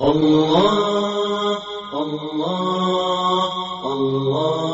الله الله الله.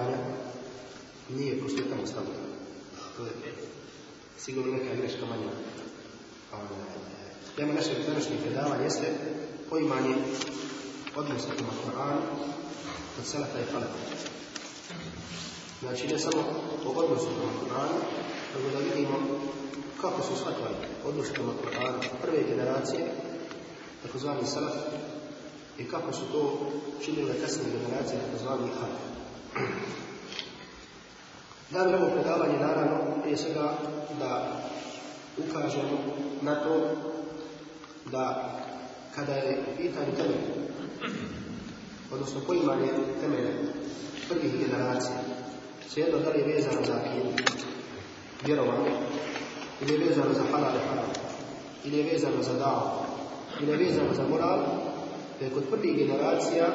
Predavanja nije postupamo stavljena. To je sigurno neka greška manja. Tema našeg današnjeg predavanja jeste poimanje odnosa prema Koranu od Selefa i Halefa. Znači ne samo o odnosu prema Koranu, nego da vidimo kako su shvatili odnos prema Koranu prve generacije, takozvani Selef, i kako su to činile kasnije generacije, takozvani Halef. Namjer ovo predavanje, naravno, prije svega da ukažemo na to da kada je u pitanju odnosno poimanje temelja prvih generacija, svejedno da li je vezano za akidu, vjerovanje, ili je vezano za halal haram, ili je vezano za dao, ili je vezano za moral, da je kod prvih generacija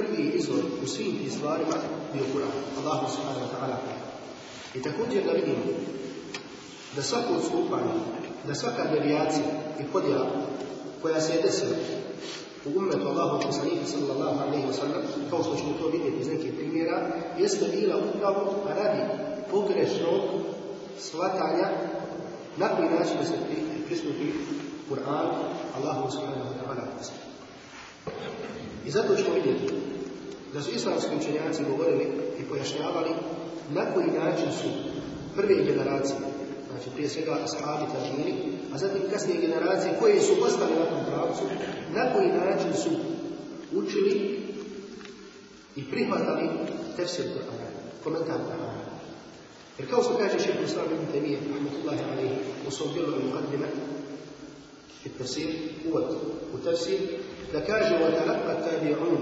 prvi izvor u svim tim stvarima bio Kur'an, Allahu subhanahu wa ta'ala. I također da vidimo da svako odstupanje, da svaka devijacija i podjela koja se je desila u umetu Allahu poslanika sallallahu alaihi wa sallam, kao što ćemo to vidjeti iz nekih primjera, jeste bila upravo radi pogrešnog shvatanja na koji način da se pristupi Kur'an Allahu subhanahu wa ta'ala. I zato ćemo vidjeti da su islamski učenjaci govorili i pojašnjavali na koji način su prve generacije znači prije svega ashabi tažini, a zatim kasnije generacije koje su ostali na tom pravcu, na koji način su učili i prihvatali tefsir Kur'ana, komentar Kur'ana. Jer kao što kaže šehr Islam ibn Temije, rahmatullahi alaihi, u svom djelu al-Muqaddime, i tefsir, uvod u tefsir, da kaže وَتَلَقَّ التَّابِعُونَ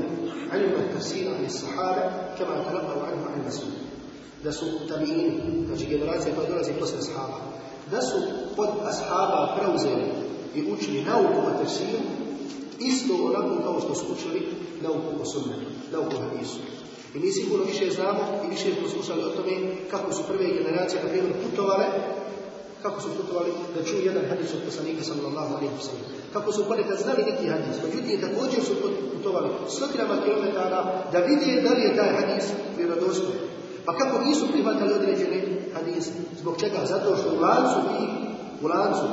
عَلِمَ التَّفْسِيرَ عَنِ الصَّحَابَ كَمَا تَلَقَّوا عَنْهُ عَنِ رَسُولِ da su tabiini, znači generacija koja dolazi posle ashaba, da su od ashaba preuzeli i učili nauku o tefsiru, isto onako kao što su učili nauku o sunnetu, nauku o hadisu. I mi sigurno više znamo i više smo slušali o tome kako su prve generacije, na primjer, putovale, kako su putovali da čuju jedan hadis od poslanika sallallahu alaihi wa sallam. Kako su ponekad znali neki hadis, međutim također su putovali stotinama kilometara da vide da li je taj hadis vjerodostojan. Pa kako nisu prihvatali određene hadise? Zbog čega? Zato što u lancu tih, u lancu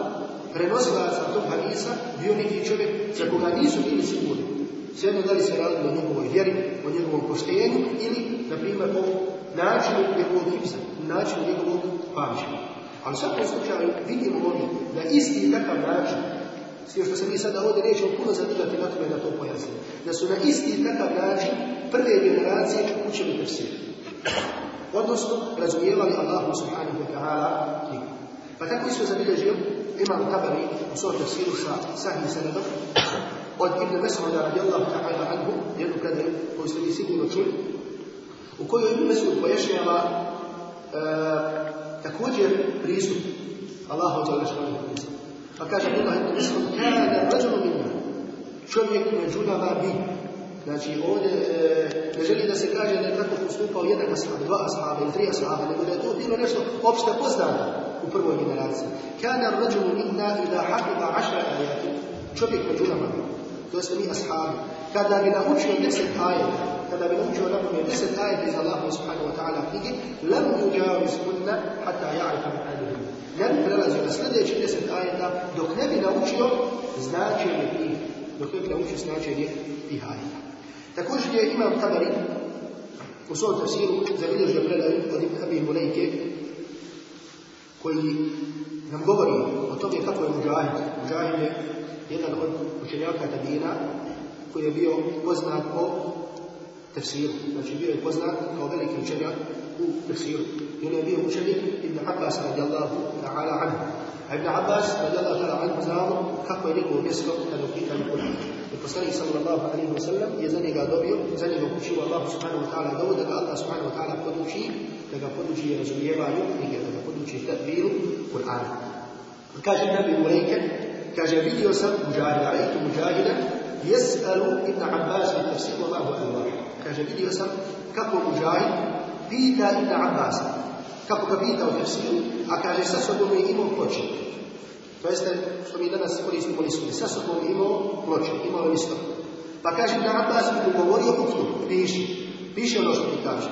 prenosilaca tog hadisa bio neki čovjek za koga nisu bili sigurni. Svejedno da li se radilo o njegovoj vjeri, o njegovom poštenju ili, na primjer, o načinu njegovog hipsa, načinu njegovog pamćenja. Ali u svakom slučaju vidimo ovdje da isti takav način, s što se mi sada ovdje nećemo puno zadržati na tome da to pojasnimo, da su na isti takav način prve generacije učili tefsir. Odnosno razumijevali Allahu subhanahu wa ta'ala knjigu. Pa tako isto zabilježio imam Tabari u svom tafsiru sa sahih sanadom od Ibn Mes'uda radijallahu ta'ala anhu, jednu predaju koju ste vi sigurno čuli, u kojoj Ibn Mes'ud pojašnjava e, također pristup Allahu ta'ala šalih Allah Ibn Mes'ud, kada rađunu minna, čovjek među nama bi. Znači ovdje e, ne želi da se kaže da je tako postupao jedan ashab, dva ashaba ili tri ashaba, nego da je to bilo nešto opšte poznato u prvoj generaciji. Kana rađulu minna ila hafiba ašra ajati. Čovjek među nama bi. To jeste mi ashabi. Kada bi naučio deset ajeta, kada bi naučio na pamet deset ajeta iz Allaha subhanahu wa ta'ala knjige, lam yujawiz kunna hatta ja'rifa ahlihim. Ne bi prelazio na sljedeći deset ajeta dok ne bi naučio značenje tih, dok ne bi naučio značenje tih ajeta. Također je imam Tabari u svom tafsiru zabilježio predaju od Abi Mulejke koji nam govori o tome kako je Mujahid. Mujahid je jedan od učenjaka Tabina koji je bio poznat po tefsiru. Znači bio je poznat kao veliki učenjak بخير من ابي مشرك ابن عباس رضي الله تعالى عنه. ابن عباس رضي الله تعالى عنه زار كفر يده ومسك التوحيد الكل. فصلي صلى الله عليه وسلم يزني غادوبي يزني غوشي والله سبحانه وتعالى دود الله سبحانه وتعالى قدوشي لك قدوشي رسول يبالي لك قدوشي تدبير القران كاش النبي وليك كاش فيديو سب مجاهد عليك مجاهدا يسأل ابن عباس التفسير والله اكبر كاش فيديو سب كفر مجاهد pita Ibn Abbas, kako ga pita u tafsiru, a kaže sa sobom je imao ploče. To jeste, što mi danas koristimo listu, sa sobom je imao ploče, imao je listo. Pa kaže Ibn Abbas mi govorio uktu, piši, piši ono što ti kaže.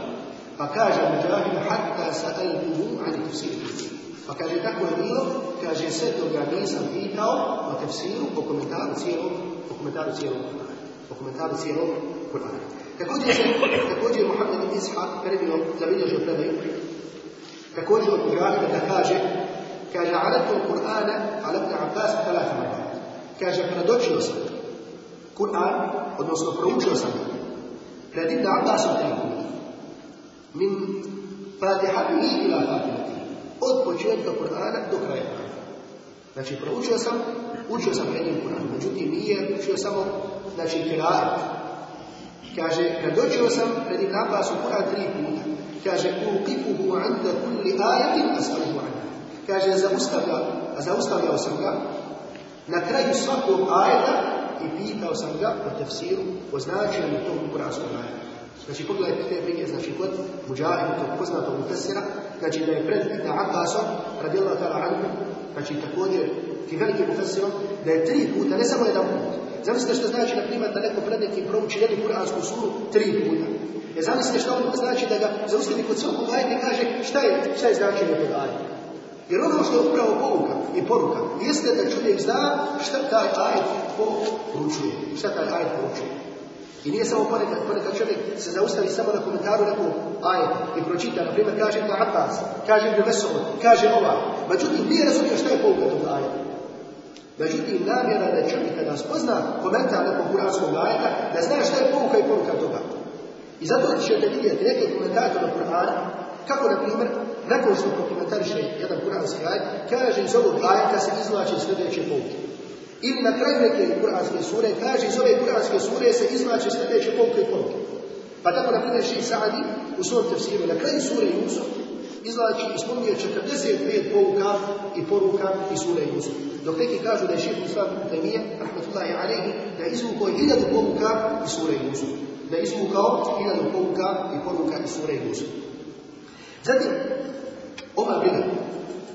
Pa kaže Mujahid, hatta sa'altuhu ani tafsiru. Pa kaže, tako je bilo, kaže, sve toga nisam pitao o tefsiru, o komentaru cijelog, o komentaru cijelog Kur'ana. O komentaru cijelog. Također se, također Muhammed ibn Ishaq prebio, zabilježio predaju, također od Mujahida da kaže, kaže, aladtu Kur'ana, ala ibn Abbas, talata mada. Kaže, predočio sam Kur'an, odnosno proučio sam ga, pred ibn Abbasom tri puta. Min fatihati ila fatihati od početka Kur'ana do kraja. Znači, proučio sam, učio sam pred njim Kur'an, međutim nije učio samo, znači, kiraat. Kaže, predočio sam pred njim Abbasu Kur'an tri puta. Kaže, uqifuhu anda kulli ajatin as'aluhu anha. Kaže, zaustavlja, zaustavljao sam ga na kraju svakog ajeta i pitao sam ga o tefsiru, o značenju tog kuranskog ajeta. Znači, pogledajte te brige, znači, kod Mujahida, tog poznatog mufessira, znači da je pred Ibn Abbasom, radijallahu ta'ala anhu, znači također, ti veliki mufessirom, da je tri puta, ne samo jedan put. Zamislite što znači, na primjer, da neko pred nekim prouči jednu kuransku suru tri puta. E zamislite što ono znači da ga zaustavi kod ajeta i kaže šta je, šta je značenje tog ajeta. Jer ono što je upravo pouka i poruka, jeste da čovjek zna šta taj ajet poručuje, šta taj ajet poručuje. I nije samo ponekad, ponekad čovjek se zaustavi samo na komentaru nekog ajeta i pročita, na primjer, kaže Ibn Abbas, kaže Ibn kaže ova. Međutim, nije razumio šta je pouka tog ajeta. Međutim, namjera da čovjek kada spozna komentar nekog kuranskog ajeta, da zna šta je pouka i poruka toga. I zato ćete vidjeti neke komentatore Kur'ana, kako, na primjer, nakon što prokomentariše jedan kuranski ajet, kaže iz ovog ajeta se izvlače sljedeće pouke. Ili na kraju neke kuranske sure kaže iz ove kuranske sure se izvlače sljedeće pouke i poruke. Pa tako na primjer Ših Sa'adi u svom tefsiru na kraju sure Jusuf izvlači i spominje 45 pouka i poruka iz sure Jusuf. Dok neki kažu da je Ših Islam Temije, rahmatullahi alaihi, da je izvukao hiljadu pouka iz sure Jusuf. Da izvukao hiljadu pouka i poruka iz sure Jusuf. Zatim, ova briga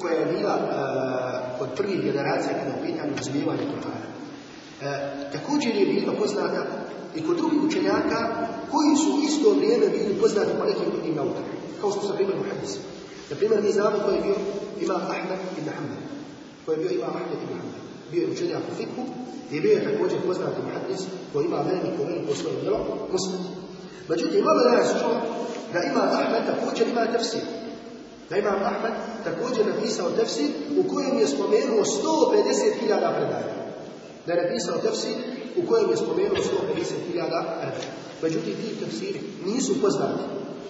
koja je bila uh, od prvih generacija kada u pitanju razumijevanja Kur'ana. Uh, također je bila poznata i kod drugih učenjaka koji su u isto vrijeme bili poznati po nekim drugim naukama. Kao što na primjer, u hadisu. Na primjer, mi znamo ko je bio imam Ahmed ibn Hanbal. Ko je bio imam Ahmed ibn Hanbal. Bio je učenjak u fikhu i bio je također poznati muhaddis koji ima veliko, veliko svoje djelo, muslim. Međutim, malo nas čuo da imam Ahmed također ima tefsir. Da imam Ahmed također napisao tefsir u kojem je spomenuo 150.000 predaja. Da je napisao tefsir u kojem je spomenuo 150.000 predaja. Međutim, ti tefsiri nisu poznati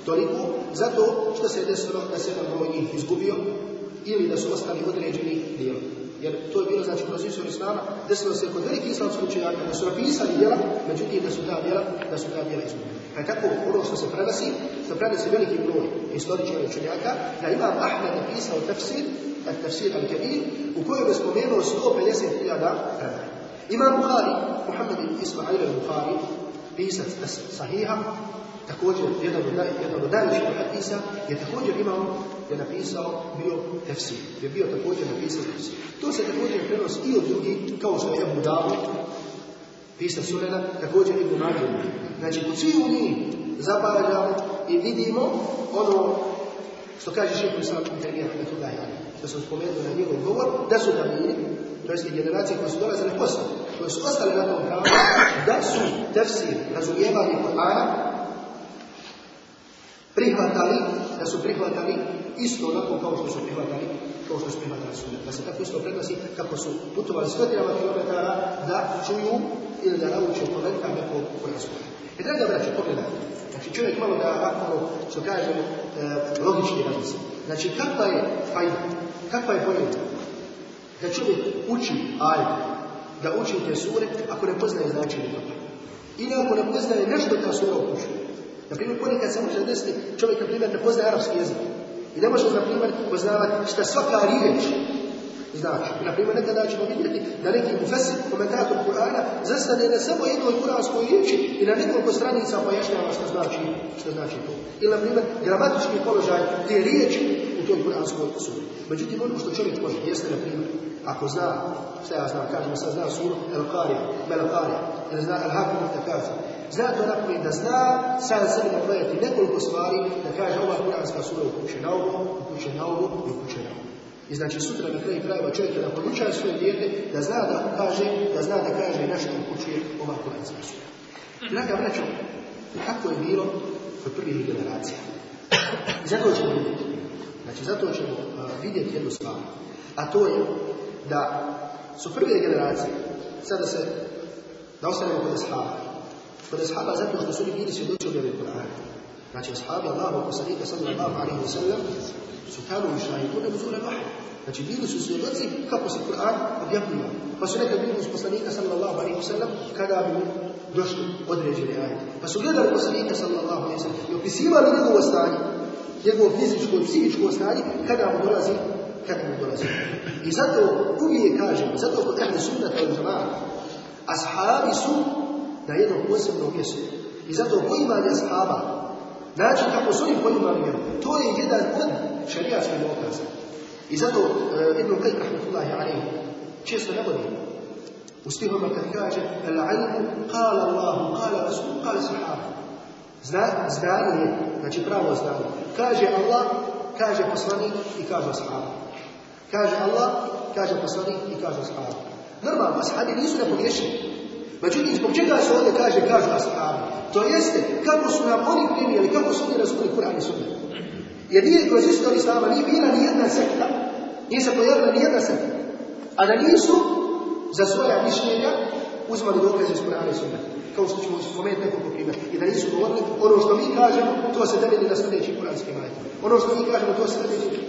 toliko zato što se je desilo da se jedan broj njih izgubio ili da su ostali određeni dijelovi. Jer to je bilo, znači, kroz istoriju Islama, desilo se kod velikih islamskih učenjaka da su napisali djela, međutim da su ta djela, da su ta djela izgubili. Pa tako ono što se prenosi, što prenosi veliki broj istoričara učenjaka, da imam Ahmed napisao tafsir, tafsir al-Kabir, u kojem je spomenuo 150.000 predaja. Imam Bukhari, Muhammed Ismail al-Bukhari, pisac sahiha, također jedan od, naj, jedan od najvećih hadisa, je također imao, je napisao, bio tefsir. Je bio također napisao tefsir. To se također prenosi i od drugih, kao što je Ebu Dawud, pisac Sunena, također i Ibn. Znači, u svih njih zapažamo i vidimo ono što kaže šehr Islam Intervija Jani, što sam spomenuo na njegov govor, da su tamini, to jest generacije koje su dolazile posle, koje su ostale na tom pravu, da su tefsir, razumijevanje Kur'ana, prihvatali, da su prihvatali isto onako kao što su prihvatali, kao što su prihvatali sunet. Da se tako isto prenosi kako su putovali stotinama kilometara da čuju ili da nauče komentar nekog kuranskom. I draga braće, pogledajte. Znači čovjek malo da ako što kažemo e, logički razmisli. Znači kakva je fajda, kakva je pojenta? Da čovjek uči ajet, da uči te sure ako ne poznaje značenje toga. Ili ako ne poznaje nešto ta sura upućuje. Na primjer, ponekad se može desiti, čovjek, na primjer, ne poznaje arapski jezik. I ne može, na primjer, poznavati šta svaka riječ znači. Na primjer, nekada ćemo vidjeti da neki mufesir, komentator Kur'ana, zastane na samo jednoj kuranskoj riječi i na nekoliko stranica pojašnjava što znači, što znači to. Ili, na primjer, gramatički položaj te riječi u toj kuranskoj suri. Međutim, ono što čovjek može, jeste, na primjer, ako zna, šta ja znam, kažemo sad zna suru El-Qarija, Mel-Qarija, ili zna El-Hakim Takaza, zna to naprijed da zna sam sebi nabrojati nekoliko stvari da kaže ova kuranska sura upuće na ovo, upuće na ovo i upuće na ovo. I znači sutra na kraju krajeva čovjek kada podučaje svoje dijete da zna da kaže, da zna da kaže nešto upućuje ova kuranska sura. Draga braćo, kako je bilo kod prvih generacija? Zato ćemo vidjeti. Znači, zato ćemo uh, vidjeti jednu stvar. A to je da su prve generacije, sada se, da ostanemo kod ashaba, kod ashaba zato što su oni bili svjedoci objave Kur'ana. Znači, ashabi Allahu poslanika sallallahu alaihi wa sallam su tamo išla i to ne uzule vahaj. Znači, bili su svjedoci kako se Kur'an objavljiva. Pa su nekad bili uz poslanika sallallahu alaihi wa sallam kada bi došli određene ajete. Pa su gledali poslanika sallallahu alaihi wa sallam i opisivali njegovo stanje, njegovo fizičko i psihičko stanje kada mu dolazi kada mu dolazi. I zato uvijek kažemo, zato kod ehli sunnata od džamaata, ashabi su na jednom posebnom mjestu. I zato poimanje ashaba, način kako su oni poimali vjeru, to je jedan od šarijatskih dokaza. I zato uh, Ibn Qayyim rahmatullahi alaihi često navodi u stihoma kad kaže Al-ilmu qala Allahu, qala Rasul, qala sahaba. Zna, znanje je, znači pravo znanje. Kaže Allah, kaže poslanik i kaže sahaba. Kaže Allah, kaže poslanik i kaže ashab. Normalno, ashabi nisu nepogriješeni. Međutim, zbog čega se ovdje kaže, kažu ashabi? To jeste, kako su nam oni primijeli, kako su oni razumili Kur'an i Sunnet. Jer nije kroz istoriju Islama, nije bila ni jedna sekta, nije se pojavila ni jedna sekta, a da nisu za svoja mišljenja uzmali dokaze iz Kur'ana i Sunneta. Kao što ćemo spomenuti nekoliko primjera. I da nisu govorili, ono što mi kažemo, to se temelji na sljedećim kuranskim ajetima. Ono što mi kažemo, to se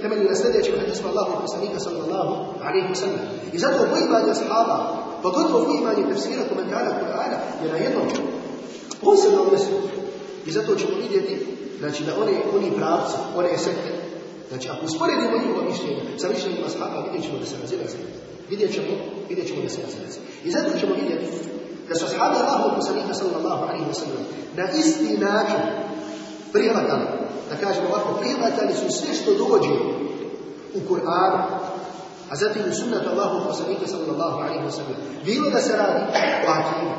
temelji na sljedećim hadisma Allahu poslanika sallallahu alaihi sallam. I zato poimanje sahaba, pogotovo poimanje tefsira komentara Kur'ana, je na jednom posebnom mjestu. I zato ćemo vidjeti, znači da one, oni pravci, one sekte, znači ako usporedimo njihova mišljenja sa mišljenjima sahaba, vidjet ćemo da se razilaze. Vidjet ćemo, vidjet ćemo da se razilaze. I zato ćemo vidjeti da su ashabi Allahu poslanika sallallahu alaihi wa sallam na isti način prihvatali, da kažemo ovako, prihvatali su sve što dođe u Kur'anu, a zatim u sunnatu Allahu poslanika sallallahu alaihi wa sallam. Bilo da se radi o akimu,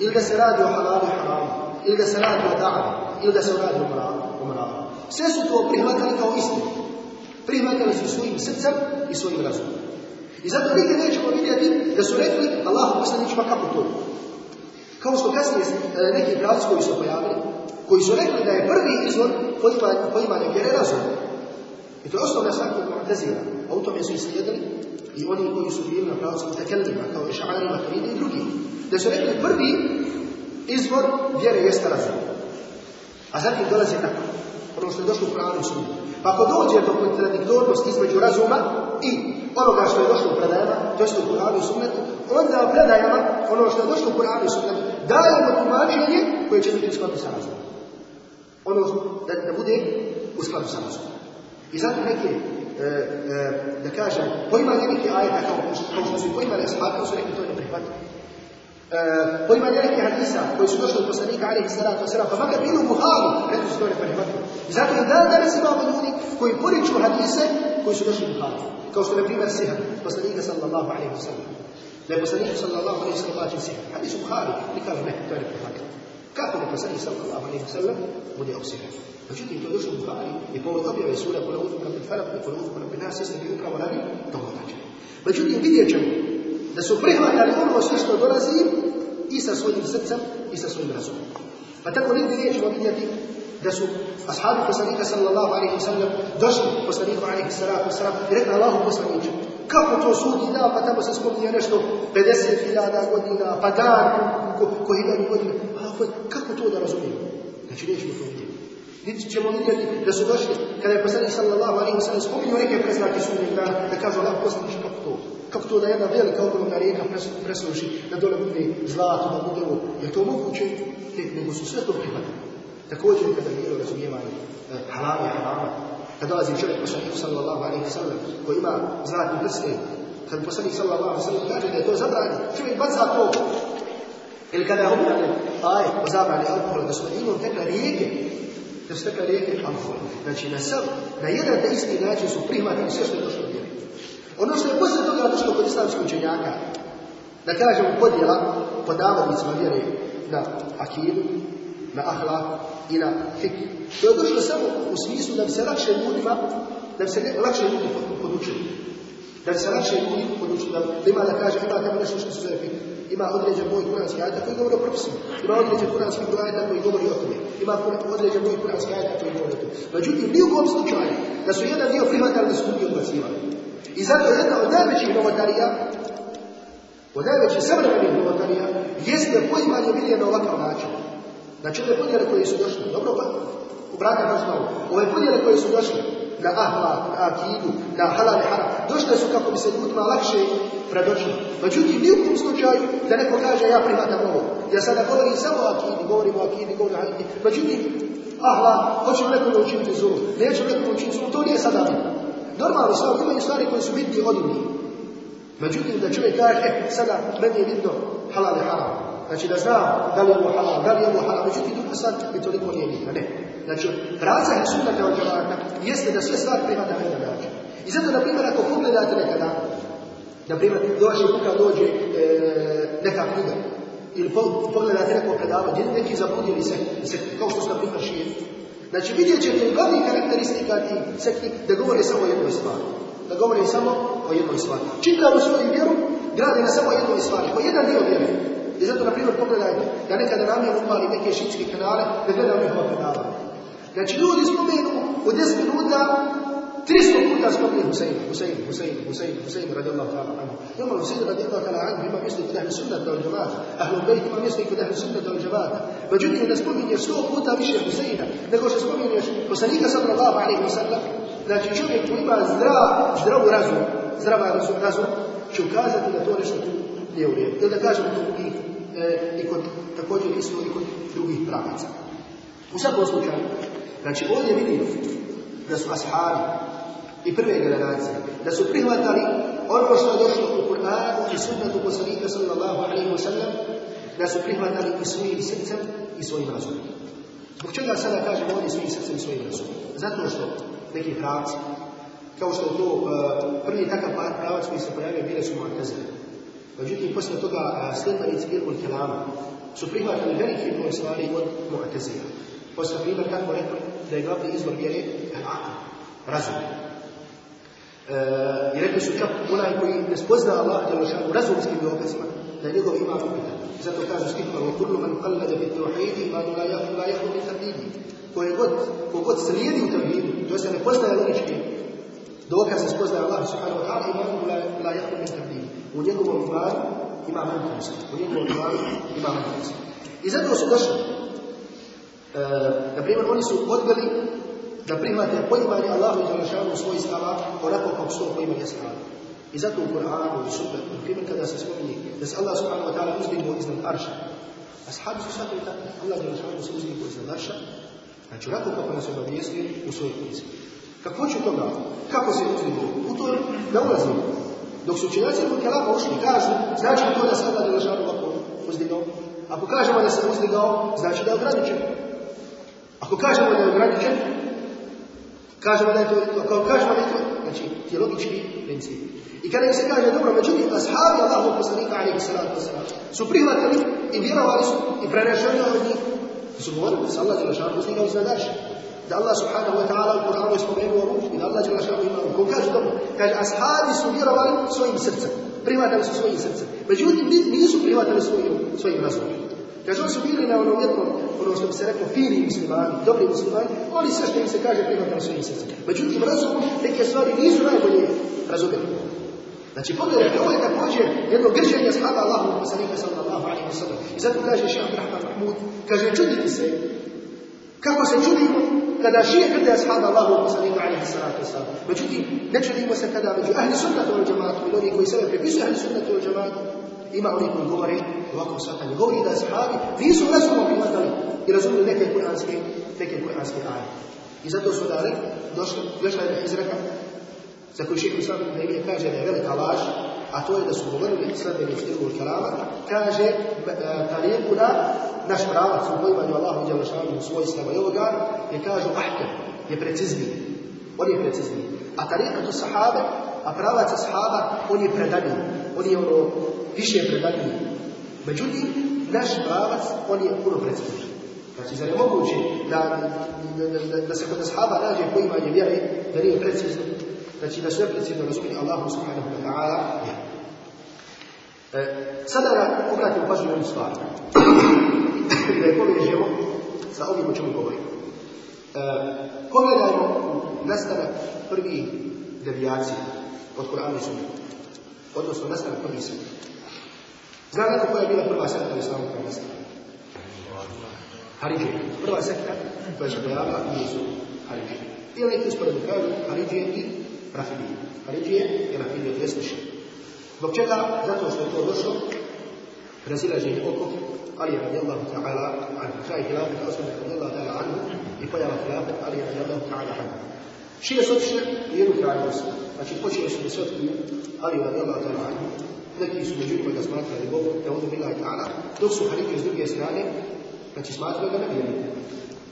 ili da se radi o halalu i haramu, ili da se radi o da'avi, ili da se radi o moralu. Sve su to prihvatali kao istinu. Prihvatali su svojim srcem i svojim razumom. I zato nikad nećemo vidjeti da su rekli Allahu poslanićima kako to. Kao što kasnije neki pravci koji su pojavili, koji su rekli da je prvi izvor poimanja, poimanja vjere razum. I to je osnovna svakog mu'tazira. A u tome su islijedili i oni koji su bili na pravcu mutakellima, kao i maturidi i drugi. Da su rekli prvi izvor vjere jeste razum. A zatim dolazi tako. Ono što je došlo u pravu sunnu. Pa ako dođe do kontradiktornosti između razuma i onoga što je došlo u predajama, to je u Kur'anu i sunnetu, onda predajama, ono što je došlo u Kur'anu i sunnetu, dajemo tumačenje koje će biti u skladu sa razumom. Ono da, da bude u skladu sa razumom. I zato neke, e, e, da kažem, poimanje neke ajeta kao, kao što su poimali ashabi, su rekli to ne prihvatili. E, poimanje nekih hadisa koji su došli od poslanika alihi salatu wasalam, pa makar bili u Buharu, rekli su to ne prihvatili. I zato i dan danas imamo ljudi koji poriču hadise koji su došli u Buharu. Kao što je, primjer, sihr poslanika sallallahu alaihi wa sallam. Da je poslanik sallallahu alaihi wa sallam plaćen sihr. Hadis u Buharu, i kažu ne, to je ne prihvatili. Kako da poslanik sallallahu alaihi wa sallam bude obsihren? Međutim, to došlo u Buhari i povod objave sura Kula uzmu kapit falak i Kula uzmu kapit nas, jeste bi upravo radi to događaja. Međutim, vidjet ćemo da su prihvatali ono sve što dolazi i sa svojim srcem i sa svojim razumom. Pa tako negdje nećemo vidjeti da su ashabi poslanika sallallahu alaihi wa sallam došli poslaniku alaihi salatu wasalam i rekli Allahu poslaniče, kako to sudi da, pa tamo se spominje nešto 50.000 godina, pa dan ko, ko hiljadu godina. A, kako to da razumijemo? Znači nećemo to vidjeti. Niti ćemo vidjeti da su došli, kada je poslanik sallallahu alaihi wa sallam spominio neke preznake sudnjeg dana, da kažu Allah poslaniče, kako to? Kako to da jedna velika ogromna rijeka presluši, da dole bude zlato, da bude ovo? Je to moguće? Ne, nego su sve to prihvatili. Također kada je bilo razumijevanje eh, halala i harama, kada dolazi čovjek poslanik sallallahu alaihi wa sallam koji ima zlatni prsten, kada poslanik sallallahu alaihi wa sallam kaže da je to zabranjeno, čovjek baca to. Ili kada je objavljen aj o zabrani alkohola, da na inom tekla rijeke, da su tekla rijeke alkohola. Znači na sam, na jedan te isti način su prihvatili sve što je došlo vjeri. Ono što je posle toga došlo kod islamskih učenjaka, da kažemo podjela pod navodnicima vjere na akidu, na ahlak i na fikr. To je došlo samo u smislu da bi se lakše ljudima, da bi se lakše ljudi podučili. Da bi se lakše ljudi podučili, da, da ima da kaže, ima tamo nešto što se zove fikr. Ima određen broj kuranskih ajta koji govori o propisima. Ima određen kuranski broj ajta koji govori o tome. Ima određen broj kuranskih ajta koji govori o tome. Međutim, ni u kom slučaju da su jedan dio prihvatali da su drugi odbacivali. I zato jedna od najvećih novotarija, od najvećih savremenih novotarija, jeste poimanje vidje na ovakav način. Znači ove podjele koje su došle, dobro pa, obrata baš na ovo, ove podjele koje su došle na ahlak, na akidu, na halal i haram, došle su kako bi se ljudima lakše predočili. Međutim, ni u kom slučaju da neko kaže ja prihvatam ovo. Ja sada govorim samo o akidi, govorim o akidi, govorim o akidi. Međutim, ahlak, hoćemo nekome učiniti zulu, nećemo nekome učiniti zulu, to nije sada bitno. Normalno, stvar, imaju stvari koje su bitni od njih. Međutim, da čovjek kaže, e, sada meni je vidno halal i haram. Znači da zna da li je ovo halal, da li je ovo halal. Međutim, druga stvar mi toliko nije bitna. Ne. Znači, praca je sunnata od džavaka jeste da sve stvari prihvata na jedan način. I zato, na primjer, ako pogledate nekada, na primjer, dođe, kuka dođe e, neka knjiga, ili po, pogledate neko predavanje, neki zabudili se, se, kao što na primjer šije. Znači, vidjet ćete u glavnih karakteristika tih sekti da govore samo o jednoj stvari. Da govore samo o jednoj stvari. Čitavu svoju vjeru grade na samo jednoj stvari, po jedan dio vjere. I zato, na primjer, pogledajte, da nekada namjerno upali neke šitske kanale, da gledam njihova predavanja. Znači, ljudi spomenu u 10 minuta 300 puta spomenu Husein, Husein, Husein, Husein, Husein, radijallahu ta'ala anhu. Ima Husein radijallahu ta'ala anhu, ima mjesto kod ahli sunnata wal džamaata. Ahlul bejt ima mjesto kod ahli sunnata wal džamaata. Međutim, da spominješ 100 puta više Huseina, nego što spominješ poslanika sallallahu alaihi wa sallam, znači čovjek koji ima zdrav, zdravu razum, zdrava razum, razum, će ukazati da to nešto tu nije u redu. Ili da kažemo to e, i kod, također isto i kod drugih pravaca. U svakom slučaju, znači ovdje vidimo da su ashabi i prve generacije, da su prihvatali ono što je došlo u Kur'anu i sunnetu poslanika sallallahu alaihi wa da su prihvatali i svojim srcem i svojim razumom. Zbog čega sada kažemo ovdje svojim srcem i svojim razumom? Zato što neki pravci, kao što to uh, prvi takav pravac koji se pojavio, bile su Mu'tazile. Međutim, poslije toga uh, sledbenici Ilmul Kelama su prihvatili veliki broj stvari od Mu'tazila. Poslije primjer kako rekli da je glavni izvor vjere al-aql, razum. E, I rekli su čak onaj koji ne spozna Allah u razumskim dokazima, da njegov ima upitan. Zato kažu stihva, وَكُلُّ مَنْ قَلَّدَ بِالتَّوْحِيدِ مَا لَا يَخُلْ مِنْ تَبْدِيدِ Koje god, kogod slijedi u tavhidu, to se ne poznaje logički dokaze spoznaje Allah subhanahu wa ta'ala, imanu la yahlu min tabdil. U njegovom imanu ima manjkost. U njegovom imanu ima manjkost. I zato su došli E, na primjer, oni su odbili da prihvate poimanje Allahu i Đalešanu svojstava onako kako su to poimanje stvari. I zato u Kur'anu i Sunnetu, na primjer kada se spominje da se Allah subhanahu wa ta'ala uzdignuo iznad arša, ashabi su shvatili tako, Allah Đalešanu se uzdignuo iznad arša, znači onako kako nas obavijestio u svojoj knjizi. Kako ću toga? Kako se uzdignuo? U to ne ulazimo. Dok su učenjaci od Kelama ušli, kažu, znači to da se Allah Đalešanu ovako uzdigao? Ako kažemo da se uzdigao, znači da je ograničen. Ako kažemo da je ograničen, kažemo da je to, ako kažemo da je to, znači, ti je logički princip. I kada im se kaže, dobro, međutim, ashabi Allahu poslanika, alaihi salatu wasalam, su prihvatili i vjerovali su i prenešeni od njih. Su govorili da se Allah Đelešanu uzdigao. Da Allah subhanahu wa ta'ala u Kur'anu je spomenuo ruku i da Allah Đelešanu ima ruku. Kaže dobro, kaže, ashabi su vjerovali svojim srcem. Prihvatili su svojim srcem. Međutim, nisu prihvatili svojim, svojim razumom. Kaže, oni su bili na onom jednom, ono što bi se reklo, fini muslimani, dobri muslimani, oni sve što im se kaže prihvatili svojim srcem. Međutim, razumom neke stvari nisu najbolje razumjeli. Znači, pogledajte, ovo je također jedno grženje sahaba Allahu poslanika sallallahu alaihi wa sallam. I zato kaže Šeha Rahman Mahmud, kaže, čuditi se, kako se čudimo kada šije krde ashaba Allahu poslanika alaihi salatu wa sallam. Međutim, ne čudimo se kada među ahli sunnatu wal džamatu i oni koji sebe pripisuju ahli sunnatu wal džamatu, ima oni koji govore ovako shvatanje. Govori da ashabi nisu razumom prihvatali i razumili neke kuranske, neke kuranske aje. I zato su dali, došli, došla jedna izreka, za koju šehr Islam kaže da je velika laž, a to je da su govorili sledbenici ilmu kalama, kaže tarijekuna, naš pravac u pojmanju Allahu i Đelešanu svojstava i ovoga, je kažu ahkem, je precizniji. On je precizniji. A tarijekatu sahabe, a pravac sahaba, on je predaniji. On je ono više predaniji. Međutim, naš pravac, on je puno precizniji. Znači, zar je moguće da, da, da, da se kod ashaba nađe poimanje vjere, da nije precizno, znači da su neprecizno razumili Allahu subhanahu wa ta'ala. E, sada da obratimo pažnju na jednu stvar. da je povežemo sa ovim o čemu govorimo. E, pogledajmo nastanak prvih devijacija od Kur'ana i Sunna. Odnosno nastanak prvih sekta. Zna neko koja je bila prva sekta u islamu koja nastala? Haridžije. Prva sekta koja se pojavila nisu Haridžije. I neki usporedno kažu Haridžije i Rafidije. Haridžije i Rafidije, to je slišno. Zbog čega? Zato što je to došlo razilaženje oko Ali radijallahu ta'ala anhu. Kraj hilafet Osman radijallahu ta'ala anhu i pojava hilafet Ali radijallahu ta'ala anhu. Šije su otišle u jednu krajnost. Znači počeli su da se otkriju Ali radijallahu ta'ala anhu. Neki su među njima ga smatrali Bogom, te ovdje bila ta'ala, dok su Haridije s druge strane, znači smatrali ga nevjernikom.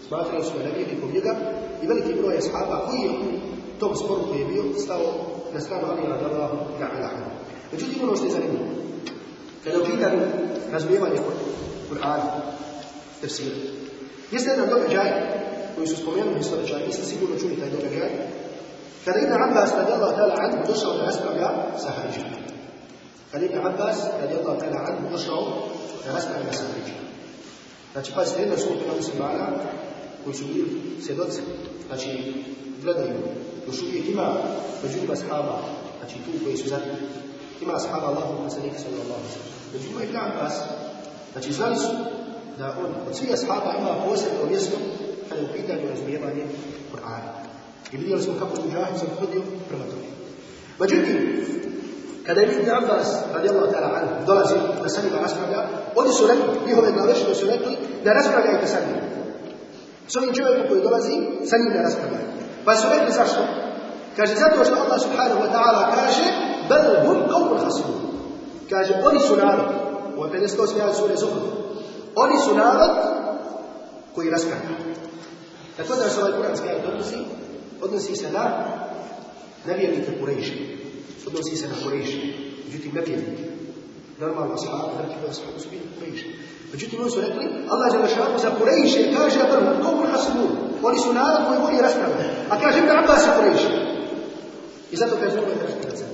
Smatrali su ga nevjernikom njega i veliki broj ashaba koji je tom sporu koji je bio stao na stranu Ali radijallahu ta'ala anhu. Međutim, ono što je zanimljivo, kada u pitanju razumijevanje Kur'ana, tefsira, jeste jedan događaj koji su spomenuli historičari, niste sigurno čuli taj događaj, kada Ibn Abbas radijallahu ta'ala anhu došao da raspravlja sa Haridžom. Kada Ibn Abbas radijallahu ta'ala anhu došao da raspravlja sa Haridžom. Znači, pazite, jedna skupina muslimana koji su bili svjedoci, znači, gledaju, još uvijek ima među njima sahaba, znači tu koji su ima ashaba Allahu poslanika sallallahu sellem. Među njima Ibn Abbas, znači znali su da on od svih ashaba ima posebno mjesto kada je u pitanju razumijevanje Kur'ana. I vidjeli smo kako Mujahid se hodio prema tome. Međutim, kada je Ibn Abbas radijallahu ta'ala anhu dolazi da sa njima raspravlja, oni su rekli, njihove glavešine su rekli, ne raspravljajte sa. S ovim čovjekom koji dolazi, sa njim ne raspravljajte. Pa su rekli zašto? Kaže, zato što Allah subhanahu wa ta'ala kaže, bel hum qawmun khasimun. Kaže, oni su narod, u 58. ajat sure oni su narod koji raspravlja. Tako da se ovaj kuranski ajat odnosi, odnosi se na nevjernike Kurejše. Odnosi se na Kurejše. Međutim, nevjernike. Normalno, ashab, veliki broj ashab su bili. Međutim, oni su rekli, Allah je našao za Kurejše, kaže, bel hum qawmun khasimun. Oni su narod koji voli raspravljati. A kaže, Ibn Abbas je Kurejše. I zato kaže, je raspravljati.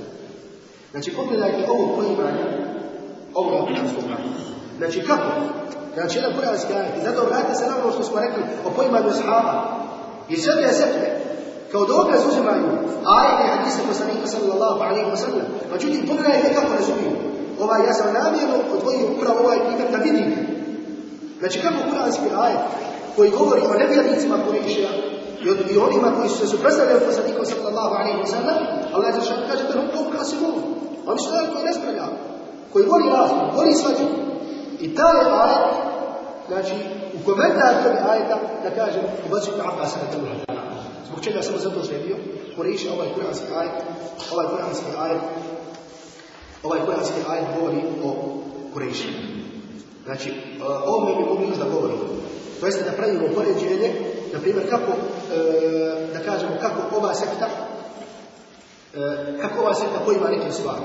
Znači, pogledajte ovo poimanje, ovo je kuranskog ajeta. Znači, kako? Znači, jedan kuranski. I zato vratite se na ono što smo rekli o poimanju sahaba. I sve te sekte, kao dokaz uzimaju ajete i hadise poslanika sallallahu alaihi wa sallam. Međutim, pogledajte kako razumiju. Ovaj, ja sam namjerno odvojio upravo ovaj primjer da vidim. Znači, kako kuranski ajet koji govori o nevjernicima Kurešija i onima koji su se suprotstavljali poslanikom sallallahu alaihi wa sallam, Allah je zašao kaže da hum hasimun. Oni su ljudi koji ne spravljaju, koji voli razum, voli svađu. I taj ajet, znači, u komentar toga ajeta, da kažem, ubacu Ibn Abbas na temu Zbog čega sam zato je bio, Kurešija ovaj kuranski ajet, ovaj kuranski ajet, ovaj kuranski ajet govori o Kurešiji. Znači, uh, ovome bi mogli još da govorimo. To jeste da pravimo poređenje, na primjer, kako, uh, da kažemo, kako ova sekta, uh, kako ova sekta poima neke stvari.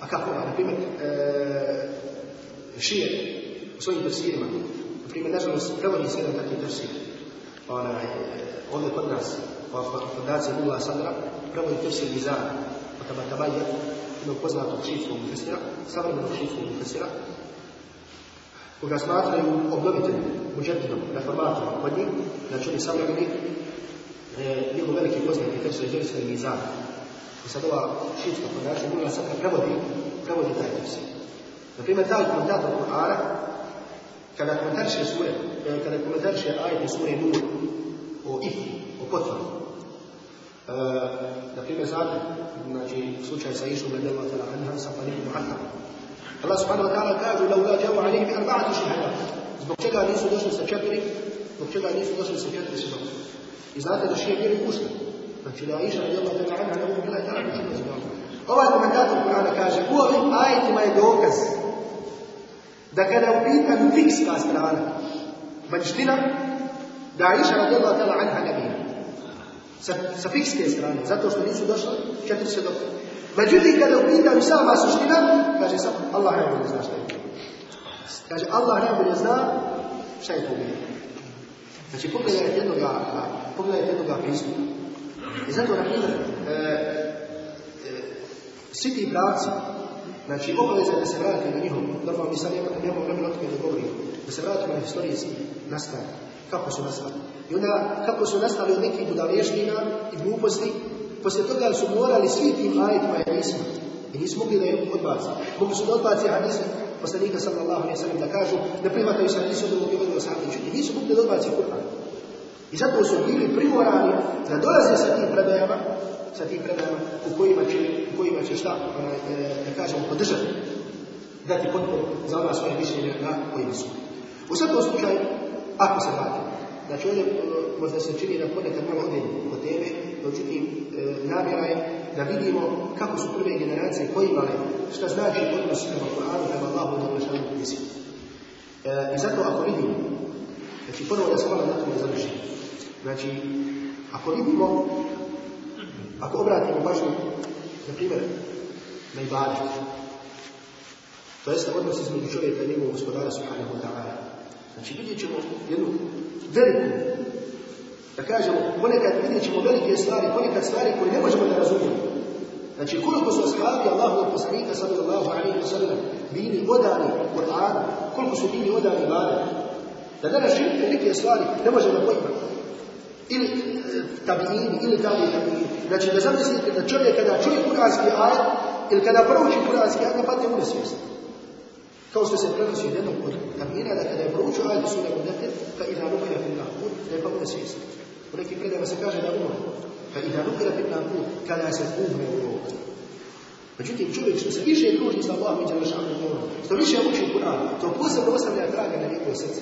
A kako ova, na primjer, uh, šije u svojim tefsirima. Na primjer, nažalost, prevodi se jedan takvi tefsir. Onaj, ovdje kod nas, pa fondacija Nula Sadra, prevodi tefsir Mizana, pa taba tabaja, jednog poznatog šijskog mufesira, savremenog šijskog mufesira, koga smatraju obnoviteljem, muđetinom, reformatorom kod njih, znači oni savremeni, e, njegov veliki poznati tefsir je tefsir Mizana. I sad ova šijska fondacija Nula Sadra prevodi, prevodi taj tefsir. Naprimjer, taj komentator Kur'ana, kada komentariše sure, e, kada komentariše ajete sure Nur, o ifu, o potvrdu, na primjer, znate, znači, slučaj sa Išom radi Allah tala anha sa Fanihu Muhammad. Allah subhanahu wa ta'ala kaže, la javu alihim arba'atu šihada. Zbog čega nisu došli sa četiri, zbog čega nisu došli sa četiri svjedoka. I znate da šije bili usta. Znači, da Iša radi Allah tala anha ne mogu bila ta'ala kućina svjedoka. Ovaj komentator Kur'ana kaže, u ovim ajetima je dokaz da kada je u pitanju fikska strana, vanština, da Iša radi Allah tala anha ne bila sa, sa fikske strane, zato što nisu došli četiri svjedoka. Međutim, kada u pitanju sama suština, kaže sam, Allah najbolje zna šta je to. Kaže, Allah najbolje zna šta je to. Znači, pogledajte jednoga, pogledajte jednoga pristupa. I zato, na primjer, e, e, svi ti pravci, znači, obaveza da se vratite na njihov, normalno mi sad nemamo, vremena o tome da govorimo, da se vratimo na historijski nastavak, kako su nastali. I onda, kako su nastali od nekih budaleština i gluposti, poslije toga su morali svi tim ajetima i nismo. I nisu mogli da je odbaci. Mogli su da odbaci hadise poslanika sallallahu alaihi sallam da kažu ne primataju se hadise od i odnog sahabiću. I nisu mogli da odbaci Kur'an. I zato su bili primorani da dolaze sa tim predajama, sa tim predajama u kojima će, u kojima će šta, da kažemo, podržati, dati potporu za ona svoje mišljenja na kojima su. U svakom slučaju, ako se vratimo, Znači ovdje možda se čini da ponekad malo odem po teme, međutim e, namjera je da vidimo kako su prve generacije poimale šta znači odnos prema Koranu, prema Allahu i Đelešanu Knjesi. E, I zato ako vidimo, znači prvo da se malo na tome završi. Znači, ako vidimo, ako obratimo pažnju, na primjer, na ibadet, to jeste odnos između čovjeka i njegovog gospodara subhanahu wa ta'ala. Znači vidjet ćemo jednu veliku, da kažemo, ponekad vidjet ćemo velike stvari, ponekad stvari koje ne možemo da razumijemo. Znači koliko su ashabi Allahu poslanika sallallahu alaihi wa sallam bili odani Kur'anu, koliko su bili odani Ibadu. Da danas živite neke stvari ne možemo da pojmati. Ili e, tabiini, ili tabi tabiini. Znači da zamislite da čovjek kada čuje kuranski ajet, ili kada prouči kuranski ajet, ne padne u nesvijest. Kao što se prenosi jednom od tabina da kada je proučio ajet sura Mudete, fa idha nukira fil nahud, da je pa u nesvijest. U nekim predama se kaže da umre. Fa idha nukira fil nahud, kada se umre u rogu. Međutim, čovjek što se više druži sa Allahom i Đalešanu govorom, što više uči Kur'an, to posebno ostavlja traga na njegovo srce.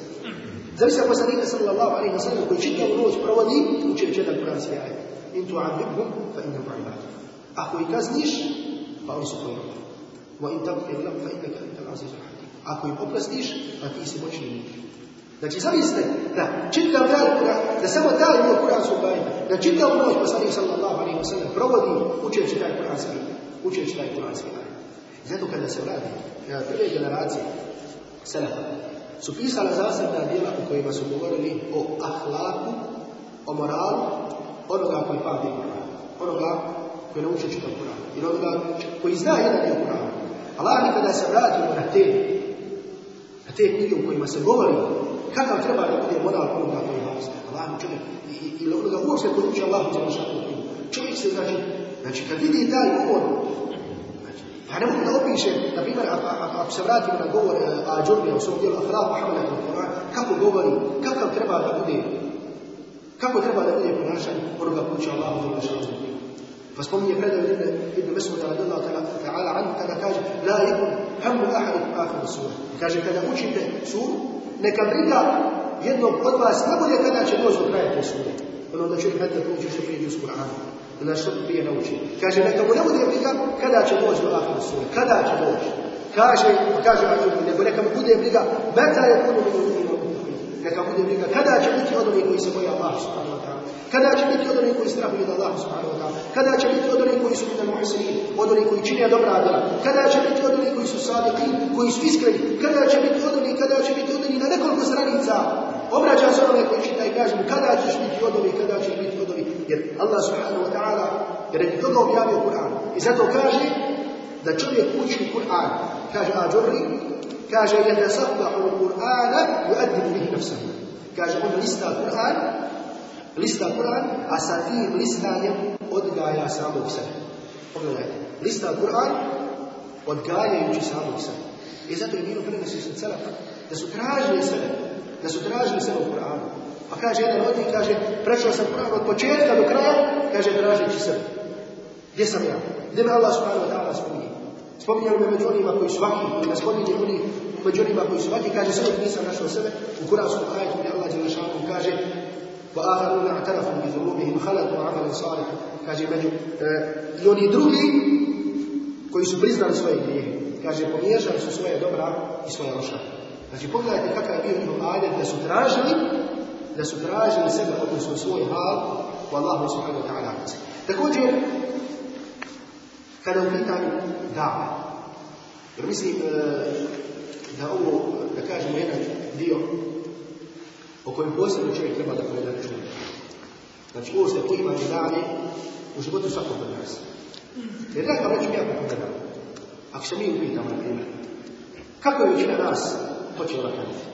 Zavisi poslanika sallallahu alaihi wa sallam koji čitavu noć provodi, učeći jedan kuranski ajet. In tu'adibhum, fa innahum ibadu. Ako ih kazniš, pa oni su tvoji robovi. Wa in tagfir lahum fa innaka antal azizul hakim. Ako im oprostiš, pa ti si moćni mudri. Znači, zamislite da čitav dan, da samo taj dio kuranskog ajeta, da čitav noć poslanik sallallahu alaihi wa sallam provodi učeći taj kuranski, učeći taj kuranski ajet. Zato kada se vrati, prve generacije selefa su pisala zasebna djela u kojima su govorili o ahlaku, o moralu onoga koji pamti Kur'an, onoga koji nauče čitav Kur'an, i onoga koji zna jedan dio Kur'ana. Allah mi kada se vratimo na te, na te knjige u kojima se govori kakav treba da bude moral onoga koji vas. Allah čovjek, i, i onoga uopšte koji Allah za knjigu. Čovjek se znači, znači kad vidi taj govor, znači, ja ne mogu da opišem, na primjer, ako se vratimo na govor Ađurbi u svom dijelu Ahlaq Muhammad kako govori, kakav treba da bude, kako treba da bude ponašanje onoga koji Allah za knjigu. Pa spominje predaju Ibn, Mesud radijallahu ta'ala anhu kada La yakun hammu ahad akhir sura. Kaže kada učite suru, neka briga jednog od vas ne bude kada će doći do kraja te sure. Ono da čovjek hajde prouči što prije iz Kur'ana. Da što prije nauči. Kaže neka mu ne bude briga kada će doći do akhir sure. Kada će doći. Kaže, kaže nego neka mu bude briga, meta je puno neka bude briga, kada će biti od onih koji se boje Allah subhanahu wa ta'ala, kada će biti od onih koji strahuju od Allah subhanahu wa ta'ala, kada će biti od onih koji su minal muhsinin, od onih koji čine dobra djela, kada će biti od onih koji su sadiqin, koji su iskreni, kada će biti od onih, kada će biti od onih na nekoliko stranica, obraća se onome koji čita i kaže kada ćeš biti od ovih, kada ćeš biti od ovih, jer Allah subhanahu wa ta'ala je toga objavio Kur'an. I zato kaže da čovjek uči Kur'an. Kaže Ađurri, kaže je sahdahu Kur'ana yuaddibu bihi nafsahu. Kaže on lista Kur'an, lista Kur'an, a sa tim listanjem odgaja samog sebe. Pogledajte, lista Kur'an odgajajući samog sebe. I zato je bilo prenosi su celafa da su tražili sebe, da su tražili sebe u Kur'anu. Pa kaže jedan od njih, kaže, prešao sam Kur'an od početka do kraja, kaže, tražeći sebe. Gdje sam ja? Gdje me Allah subhanahu wa ta'ala spominje? Spominje me među onima koji su vaki, koji me spominje oni među onima koji su vaki, kaže, sve nisam našao sebe. U Kur'anskom ajetu gdje Allah Đelešanom kaže, وآخرون اعترفوا بذنوبهم خلقوا عملا صالحا kaže među e, i oni drugi koji su priznali svoje grijehe kaže pomiješali su svoje dobra i svoje loša znači pogledajte kakav je bio njihov ajet da su tražili da su tražili sebe odnosno svoj hal u Allahu subhanahu wa ta'ala također kada u pitanju dava jer mislim e, da ovo da kažemo jedan dio o kojem posebno čovjek treba da poveda računa. Znači, ovo se poimanje dane u životu svakog od nas. Jer da ga reći ja pogledam. Ako se mi upitamo, na primjer, kako je većina nas počela klanjati?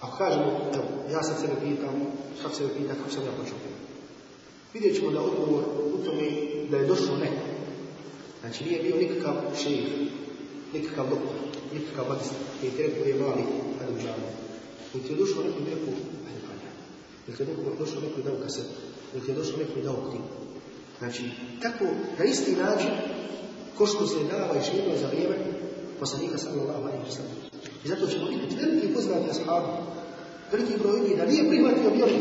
Ako kažemo, evo, ja sad sebe pitam, svak sebe pita, kako sam ja počeo? Vidjet ćemo da odgovor u tome da je došao neko. Znači, nije bio nikakav šejih, nikakav doktor, nikakav magistar, koji je mali, ali u džavu. Ili ti je došao neko i rekao, ajde klanja. Ti je došao neko i dao kasetu. Ili ti je došao neko i dao knjigu. Znači, tako, na isti način, ko što se dava i živio za vrijeme poslanika sallallahu alaihi wa sallam. I zato ćemo vidjeti veliki poznati ashabi, veliki broj ljudi da nije prihvatio vjeru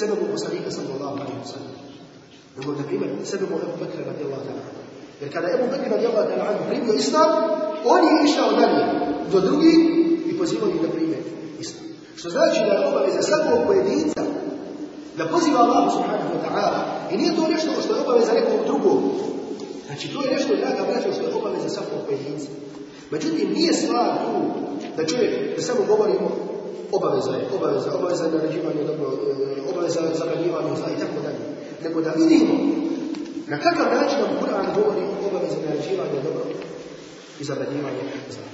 sebebu poslanika sallallahu alaihi wa sallam. Nego da primjer sebebu Ebu Bekra radijallahu ta'ala. Jer kada Ebu Bekra radijallahu ta'ala primio islam, on je išao dalje do drugih i pozivao ih da prime islam. Što znači da je obaveza svakog pojedinca da poziva Allah subhanahu wa ta'ala i nije to nešto što je obaveza nekog drugog. Znači to je nešto, draga braćo, što je obaveza svakog pojedinca. Međutim, nije stvar tu da čovjek, da samo govorimo obaveza je, obaveza, obaveza je naređivanje dobro, obaveza je zabranjivanje zla i tako dalje. Nego da vidimo na kakav način nam Kur'an govori obaveza naređivanje dobro i zabranjivanje zla.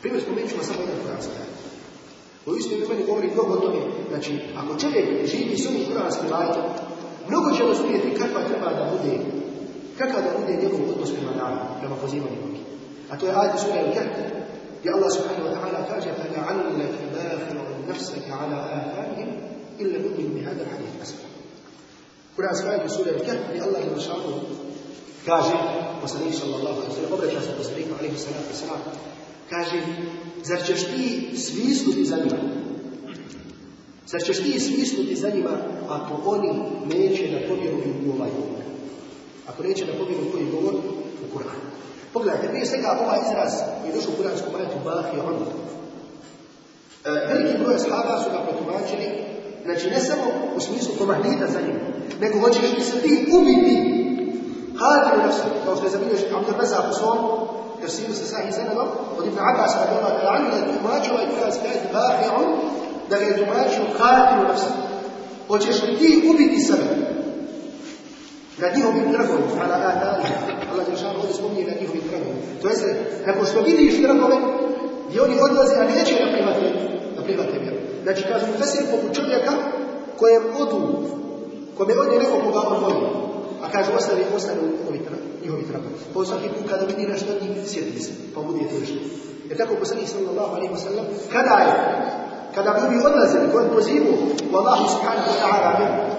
Primjer spomenut ćemo samo jedan Kur'anski ajet. U istoj meni govori mnogo o tome, znači, ako čovjek živi s ovim kuranskim ajetom, mnogo će razumijeti kakva treba da bude, kakav da bude njegov odnos prema nama, prema pozivanju Boga. A to je ajet sura Al-Kahf, gdje Allah subhanahu wa ta'ala kaže فَلَعَلَّكَ بَاخِرٌ نَفْسَكَ عَلَىٰ آثَارِهِمْ إِلَّا يُؤْمِنُوا بِهَذَا الْحَدِيثِ أَسْفَ Kuranski ajet sura Al-Kahf, gdje Allah subhanahu kaže, poslanik sallallahu alaihi wa sallam, obraća se poslaniku alaihi wa sallam, kaže, zar ćeš ti svisnuti za njima? Zar ćeš ti svisnuti za njima ako oni neće da povjeruju u ovaj govor? Ako neće da povjeruju u koji govor? U Kur'an. Pogledajte, prije svega ovaj izraz je došao u kuranskom ajetu Bahi on. E, veliki broj ashaba su ga protumačili, znači ne samo u smislu komahnita za njim, nego hoćeš li se ti ubiti Hadi u nafsu, kao što je zabilježi Abdur Razak u svom tefsiru sa sahih zanadom, od Ibn Abbas radijallahu da je tumačio ovaj kuranski ajet Bahi'un, da ga je tumačio Hadi u nafsu. Hoćeš li ti ubiti sebe? Na njihovim trgovima, ala atali. Allah je šal ovdje spominje na njihovim trgovima. To jeste, nakon što vidiš gdje oni odlaze, a neće da private, da private vjeru. Znači, kažu fesir poput čovjeka kojem odu, kome ode neko koga on voli. A kaže, ostane, ostane ovi njihovi tragovi. Pa svaki put kada vidi nešto od njih, sjeti se, pa bude teško. Jer tako poslanik sallallahu alaihi wa sallam, kada je, kada bi ljudi odlazili, kojim pozivu u Allahu subhanahu wa ta'ala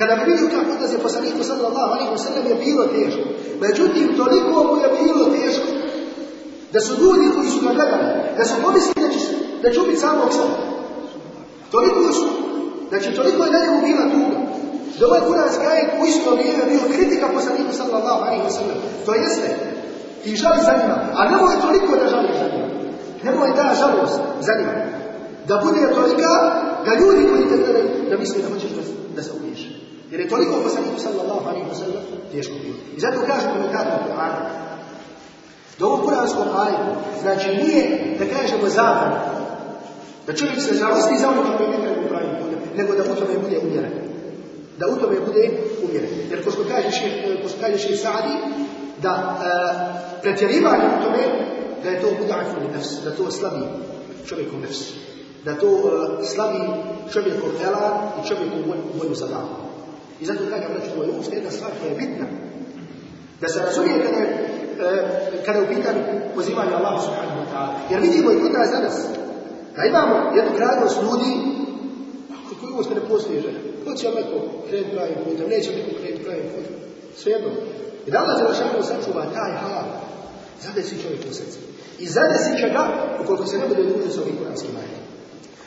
kada bi vidio kako odlaze poslaniku sallallahu alaihi wa sallam je bilo teško. Međutim, toliko mu je bilo teško, da su ljudi koji su ga gledali, da su pomislili da će, da će ubiti samog sebe. Toliko su, znači toliko je na njemu bila tuga. Da ovaj kuranski ajet u isto vrijeme bio kritika poslaniku sallallahu alaihi wa sallam. To jeste, ti žali za njima, a nemoj toliko da žališ za njima. Nemoj je ta žalost za njim. Da bude tolika, da ljudi koji te gledaju, da misle da hoćeš da, da se. Jer je toliko poslaniku sallallahu alaihi wa sallam teško bilo. I zato kaže komentator Kur'ana, da ovom kuranskom ajetu, znači nije, da kažemo, zabrana, da čovjek se žalosti za ono kako je nekada u pravim putem, nego da u tome bude umjeren. Da u tome bude umjeren. Jer ko kaže kaže šeh Sa'di, da e, pretjerivanje u tome, da je to buda'afun nefs, da to slabi čovjekom nefs. Da to e, slabi čovjekom ela i čovjekom volju, za davu. I zato, draga braću, ovo je uopšte jedna stvar koja je bitna. Da se razumije kada je, e, kada je u pitanju pozivanja Allahu subhanahu wa ta'ala. Jer vidimo i kod nas danas, da imamo jednu krajnost ljudi koji uopšte ne postoji žena. Hoće vam neko krenuti pravim putem, neće neko krenuti pravim putem. Svejedno. I da Allah Želešanu sačuva taj hal, zadesi čovjek u srce. I zadesi će ga ukoliko se ne bude družiti s ovim kuranskim.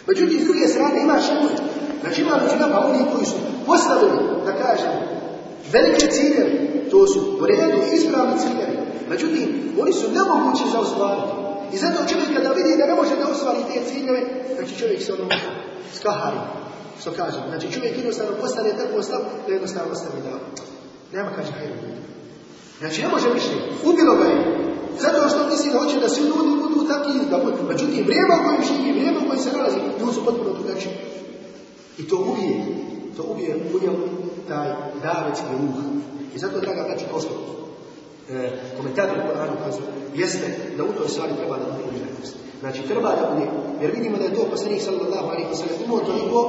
Međutim, s druge strane ima šemoje. Znači ima među nama oni koji su postavili, da kažemo, velike ciljeve, to su u redu ispravni ciljevi. Međutim, oni su nemogući za ostvariti. I zato čovjek kada vidi da ne može da ostvari te ciljeve, znači čovjek se ono skahari, što kaže. Znači čovjek jednostavno postane tako stav, da jednostavno ostane da nema kaže hajde. Znači ne može više, ubilo ga je. Zato što misli da hoće da svi ljudi budu takvi, da budu. Međutim, vrijeme u kojem živi, vrijeme u kojem se nalazi, ljudi su potpuno drugačiji. I to ubije, to ubije u njemu taj davetski ruh. I zato, draga braći, kao što e, komentator Koranu kažu, jeste da u toj stvari treba da bude umirenost. Znači, treba da bude, jer vidimo da je to poslanik sallallahu alaihi wa sallam imao toliko,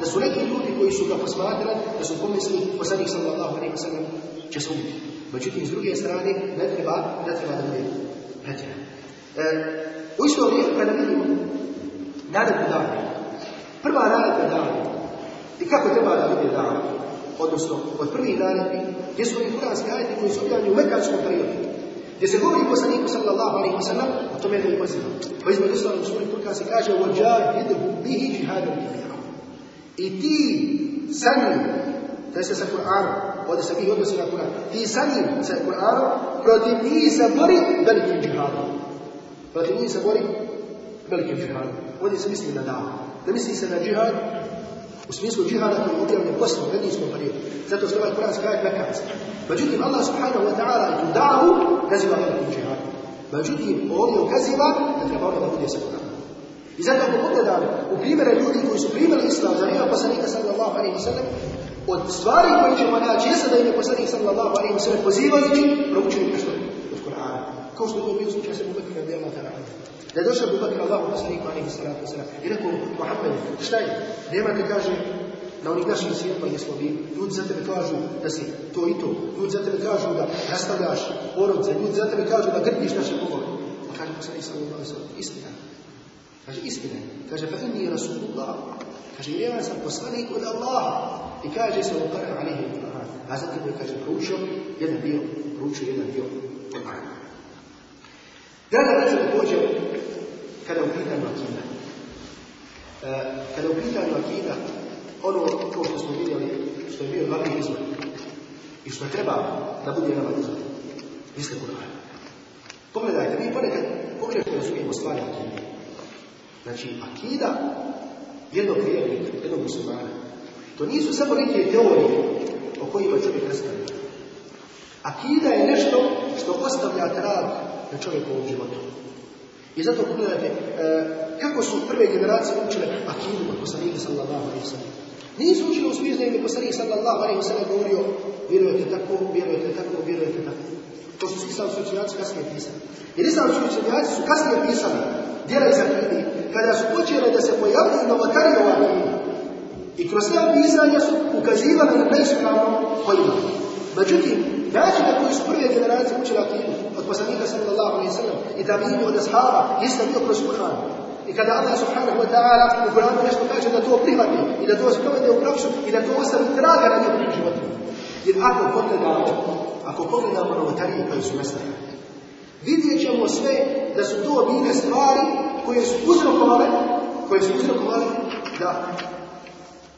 da su neki ljudi koji su ga posmatrali, da su pomislili poslanik sallallahu alaihi wa sallam će se ubiti. Međutim, s druge strane, ne treba, ne treba da bude pretjeran. E, u isto vrijeme, kada vidimo naredbu dana, prva naredba dana, i kako treba da bude dana, odnosno od prvih naredbi, gdje su oni kuranski ajeti koji su objavljeni u mekanskom periodu, gdje se govori poslaniku sallallahu alaihi wa sallam, o tome ne pozivam. Pa između ostalog u suri Turka se kaže وَجَاهِدْهُ بِهِ جِهَادًا كَبِيرًا I ti sa njim, to je se sa Kur'anom, ovdje se mi odnosi na Kur'an, ti sa njim, sa Kur'anom, protiv njih se bori velikim džihadom. Protiv njih se bori velikim džihadom. Ovdje se misli na davu. Ne misli se na džihad u smislu džihada koji je objavljen medijskom periodu. Zato što ovaj Kur'anski ajet mekanski. Međutim, Allah subhanahu wa ta'ala i tu davu naziva velikim džihadom. Međutim, ovdje ukaziva da treba ono da bude. I zato ako pogledamo u primjere ljudi koji su primjeli islam za vrijeme poslanika sallallahu alaihi sallam, od stvari koje ćemo naći jeste da im je poslanik sallallahu alaihi sallam pozivajući proučili nešto. Kao što je to bio slučaj sa Bubekra radijallahu ta'ala anhu. Da je došao Bubekra Allahu poslaniku alaihi salatu wa sallam i rekao Muhammed, šta je? Nemate, kaže, na onih naših svijetima gdje smo bili. Ljudi za tebe kažu da si to i to. Ljudi za tebe kažu da rastavljaš porodce. Ljudi za tebe kažu da grdiš naše pogovore. A kaže poslanik sallallahu alaihi sallam, istina. Kaže, istina. Kaže, fa inni Rasulullah. Kaže, ja sam poslanik od Allaha. I kaže se u Qara alihi Qur'an. A zatim je, kaže, proučio jedan dio, proučio jedan dio Qur'ana. Draga braću, također, kada u pitanju akida. E, kada u pitanju akida, ono to što smo vidjeli, što je bio glavni izvor i što treba da bude nama izvor, misle Kur'an. Pogledajte, mi ponekad pogrešno razumijemo stvari akide. Znači, akida jednog vjernika, jednog muslimana, to nisu samo neke teorije o kojima čovjek raspravlja. Akida je nešto što ostavlja trag na čovjekovom životu. I zato pogledajte, e, kako su prve generacije učile akidu od poslanika sallallahu alaihi sallam. Nisu učili u smislu da poslanik sallallahu alaihi sallam govorio vjerujete tako, vjerujete tako, vjerujete tako. To su islamski učenjaci kasnije pisali. Jer islamski učenjaci su kasnije pisali djela iz akide, kada su počele da se pojavljaju novotarije u akidi. I kroz te pisanja su ukazivali na neispravno poimanje. Međutim, način na koji su prve generacije učile akidu od poslanika sallallahu alaihi sallam i da bi od ashaba isto bio kroz Kur'an. I kada Allah subhanahu wa ta'ala u Kur'anu nešto kaže da to prihvati i da to sprovede u praksu i da to ostavi traga na njihovim životima. Jer ako pogledamo, ako pogledamo novotarije koje su nastale, vidjet ćemo sve da su to bile stvari koje su uzrokovale, koje su uzrokovale da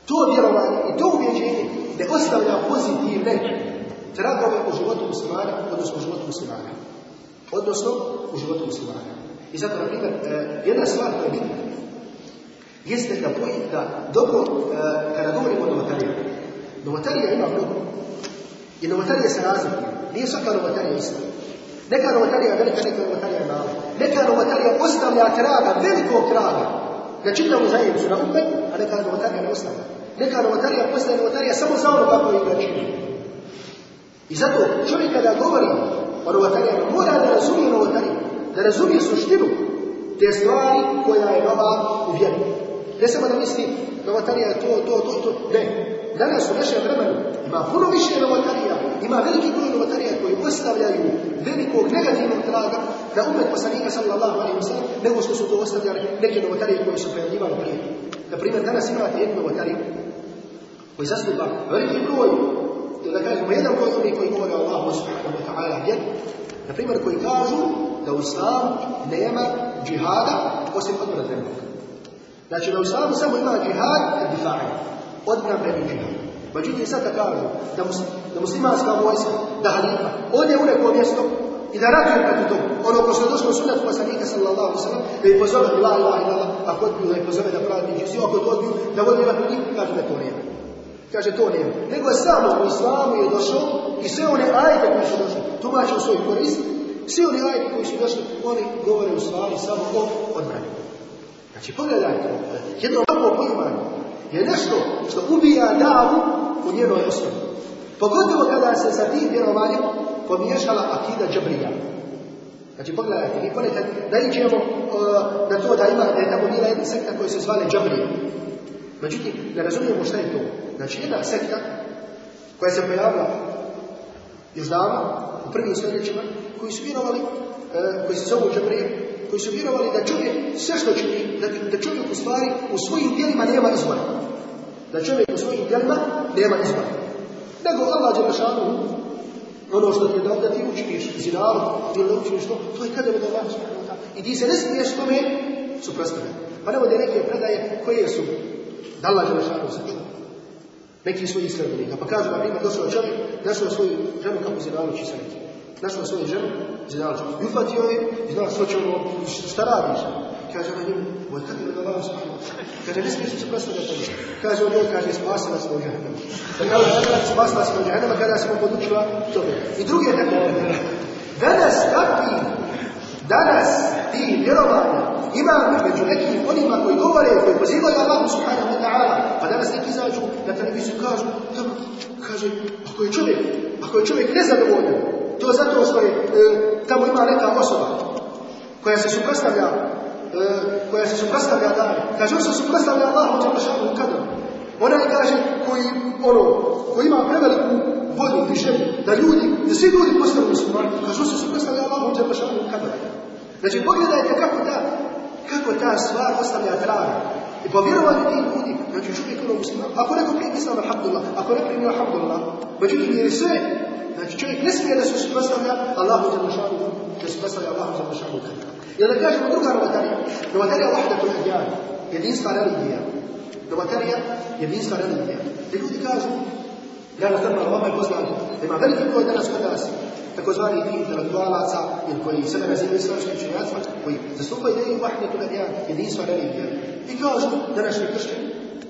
to vjerovanje i to ubjeđenje ne ostavlja pozitivne tragove u životu muslimana, odnosno u životu muslimana. Odnosno u životu muslimana. I zato, na primjer, e, jedna stvar koja je bitna, jeste da poji, da dobro, e, kada govorimo o novotariji, novotarija ima mnogo. I novotarije se razlikuju. Nije svaka novotarija ista. Neka novotarija velika, neka novotarija mala. Neka novotarija ostavlja traga, velikog traga, na čitavu zajednicu, na umet, a neka novotarija ne ostavlja. Neka novotarija postaje novotarija samo za ono kako je čini. I zato čovjek kada govori o novotarijama, mora da razumije novotariju, da razumije suštinu te stvari koja je nova u vjeru. Ne samo da misli novotarija je to, to, to, to. Ne. Danas u našem vremenu ima puno više novotarija, ima veliki broj novotarija koji ostavljaju velikog negativnog traga na umet poslanika sallallahu alaihi wa sallam, nego što su to ostavljali neke novotarije koje su pojavljivali prije. Na primjer, danas imate jednu novotariju koji zastupa veliki broj, da kažemo, jedan broj onih koji govore Allahu subhanahu wa ta'ala vjer, na primjer, koji kažu da u islamu nema džihada osim odmora zemljaka. Znači da u islamu samo ima džihad difa'i, odbrambeni džihad. Međutim, da kažu da, mus, da muslimanska vojska, da halifa, ode u neko mjesto i da ratuje protiv toga. Ono ko se u sunnatu poslanika sallallahu sallam, da ih pozove la ilaha illallah, ako odbiju da ih pozove da pravi džiziju, ako to odbiju da vodi rat njih, kaže da to nema. Kaže to nema. Nego samo u islamu je došao i sve one ajete koji su došli, tumače u svoj korist, svi oni ajete koji su došli, oni govore u stvari samo o odbrani. Znači, pogledajte, jedno ovako poimanje je nešto što ubija davu u njenoj osnovi. Pogotovo kada se sa tim vjerovanjem pomiješala akida džabrija. Znači, pogledajte, mi ponekad naiđemo uh, na to da ima, da je tamo bila jedna sekta koja se zvale džabrija. Međutim, ne razumijemo šta je to. Znači, jedna sekta koja se pojavila još davno, u prvim stoljećima, koji su vjerovali, uh, koji se zovu džabrije, koji su vjerovali da čovjek sve što čini, da, da čovjek u stvari u svojim djelima nema izbora. Da čovjek u svojim djelima nema izbora. Nego Allah Đelešanu, ono što ti je dao da ti učiniš zinalu ili da učiniš to, to je kada da Allah I ti se ne smiješ tome suprostaviti. Pa ne vode neke predaje koje su da Allah Đelešanu sačuva. Neki svojih sredbenika. Pa kažu, na primjer, došao čovjek, našao svoju ženu kako zinalu čisaniti. Našao svoju ženu, čisaniti. I ufatio je, i znao što će ono, šta radiš? Kaže ona moj kad je da Allah subhanahu Kaže, ne smiješ se prostavljati tome. Kaže on njoj, kaže, spasila smo u džahennama. Kaže, spasila smo u džahennama kada smo podučila tome. I drugi je tako. Danas takvi, danas ti vjerovanja ima među nekim onima koji govore, koji pozivaju Allah subhanahu wa ta'ala, pa danas neki izađu na televiziju kažu, dobro, kaže, ako je čovjek, ako je čovjek nezadovoljan, to zato što je, e, tamo ima neka osoba koja se suprostavlja koja se suprostavlja dani. Kaže, on se suprostavlja Allahu Đalešanu u kadru. Ona je, kaže, koji, ono, koji ima preveliku volju i želju, da ljudi, da svi ljudi postanu muslimani, kaže, on se suprostavlja Allahu Đalešanu u kadru. Znači, pogledajte kako ta, kako ta stvar ostavlja traga. I po vjerovanju tih ljudi, znači čovjek ono musliman, ako neko primi islam, alhamdulillah, ako ne primi, alhamdulillah, međutim je sve, znači čovjek ne smije da se suprostavlja Allahu Đalešanu, da se suprostavlja Allahu Đalešanu u kadru. I onda kažemo druga novatarija. Novatarija vahdatul adjan, jedinstva religija. Novatarija, jedinstva religija. I ljudi kažu, ja na tamo, vama je poznato, da ima veliki broj danas kod nas, takozvani ti intelektualaca, ili koji sebe nazivaju islamskim učenjacima, koji zastupaju ideju vahdatul adjan, jedinstva religija. I kažu, današnji kršćani,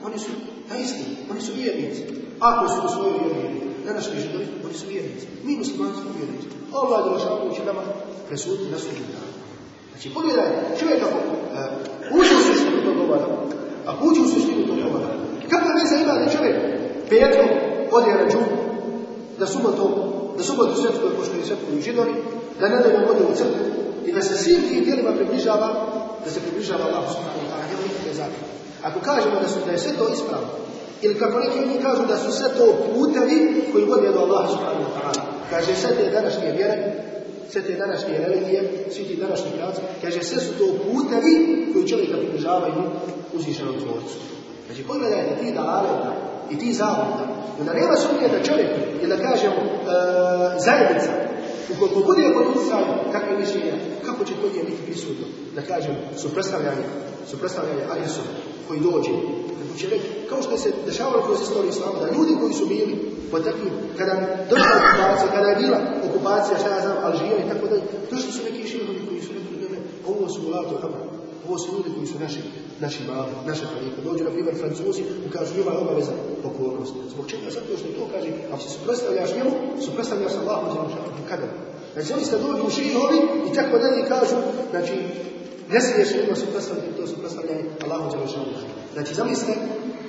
oni su na isti, oni su vjernici. Ako su u svojoj vjeri, današnji židovi, oni su vjernici. Mi muslimani smo vjernici. Allah je došao će nama presuditi na sudnji dan. Znači, pogledaj, čovjek ako uh, uđe u suštinu tog govora, ako uđe u suštinu tog govora, kakva veza ima da čovjek petkom ode na džumu, da subotom, da subotu je svetkuju židovi, da nedeljom ode u crkvu i da se svim tim djelima približava, da se približava Allah subhanahu wa ta'ala. Ako kažemo da, su, da je sve to ispravno, ili kako neki oni kažu da su sve to putevi koji vode do Allaha subhanahu wa ta'ala, kaže sve te današnje vjere, sve te današnje religije, svi ti današnji pravci, kaže sve su to putevi koji čovjeka približavaju uzvišenom tvorcu. Znači pogledajte ti dalaleta i ti zavuda, onda nema sumnje da čovjek, ili da kažemo e, zajednica, ukoliko bude kod utjecaju kakve mišljenja, kako će kod nje biti prisutno, da kažemo, suprostavljanje, suprostavljanje agresora koji dođe, kako će reći, kao što se dešavalo kroz istoriju islama, da ljudi koji su bili pod takvim, kada je došla okupacija, kada je bila okupacija, šta ja znam, Alžira i tako dalje, došli su neki širovi koji su rekli, ovo su kama. Ovo su ljudi koji su naši, naši mali, naše halife. Dođu, na primjer, Francuzi i kažu njima je obaveza pokornost. Zbog čega? Zato što to kaže, ako se suprostavljaš njemu, suprostavljaš Allahu Đelešanu kada? Znači, oni ste dođu u i tako dalje kažu, znači, ne smiješ njima suprostavljati, to suprostavljanje Allahu Đelešanu. Znači, zamislite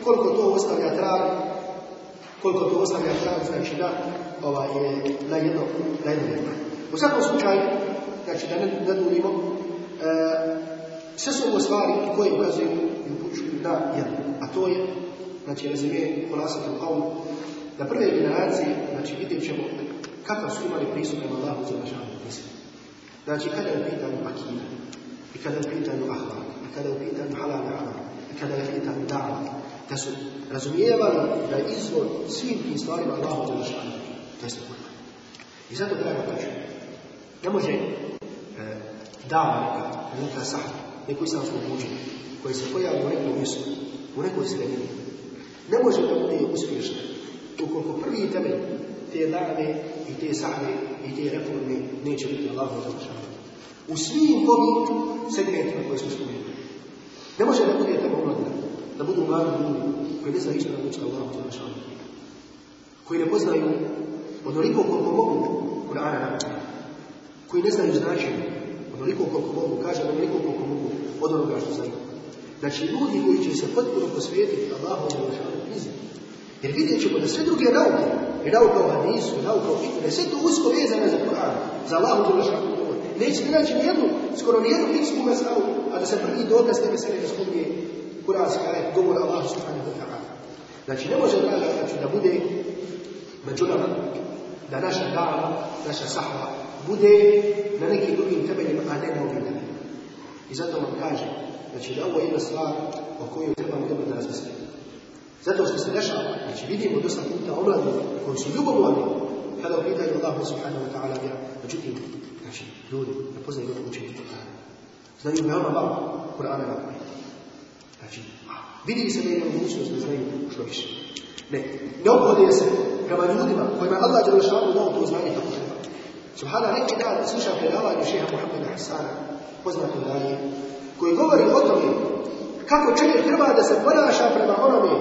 koliko to ostavlja trag, koliko to ostavlja trag, znači da, ovaj, na jedno, na jedno. U svakom slučaju, znači da ne, ne sve su ovo stvari koje ukazuju i upućuju na jedno. A to je, znači, rezime Kolasatu Qawm, da prve generacije, znači, vidjet ćemo kakav su imali pristup prema Allahu za našanu pismu. Znači, kada je u pitanju akida, i kada je u pitanju ahlak, i kada je u pitanju halal i kada je u pitanju da su razumijevali da je izvor svim tim stvarima Allahu za našanu, to je. I zato, draga kažu, ne može e, da'va neka, neka sahra, neko islamsko učenje, koje se pojavi u nekom mjestu, u nekoj sredini, ne može da bude uspješna ukoliko prvi temelj te dane i te sahne i te reforme neće biti Allah za U svim ovim segmentima koje smo spomenuli. Ne može da bude tamo omladina, da budu mladi ljudi koji ne znaju išta da uči Allah za koji ne poznaju onoliko koliko mogu Kur'ana koji ne znaju značenje, onoliko koliko mogu, kažem onoliko koliko mogu od onoga što znaju. Znači, ljudi koji će se potpuno posvijetiti za našanu knjizi. Jer vidjet ćemo da sve druge nauke, i nauka o hadisu, i nauka o fitu, da je sve to usko vezane za Kur'an, za za našanu govor. Nećete naći nijednu, skoro nijednu fiksku meselu, a da se prvi dokaz te mesele ne spominje Kur'anski ajet, govor Allahu subhanahu wa ta'ala. Znači, ne može, draga, znači, da bude među nama, da naša dava, naša sahva, bude na nekim drugim temeljima, a ne na ovim. I zato vam kažem, znači da ovo je jedna stvar o kojoj trebamo dobro da razmislimo. Zato što se dešava, znači vidimo dosta puta omladi koji su ljubomorni kada upitaju Allahu subhanahu wa ta'ala vjera. Međutim, znači, ljudi ne poznaju dobro učenje Kur'ana. Znaju veoma malo Kur'ana na pamet. Znači, vidi se da imaju mogućnost da znaju što više. Ne, ne obhode se prema ljudima kojima Allah je došao dao to znanje kako. Subhana, neki dan slušam predavanje šeha Muhammeda Hassana, poznato dalje, koji govori o tome kako čovjek treba da se ponaša prema onome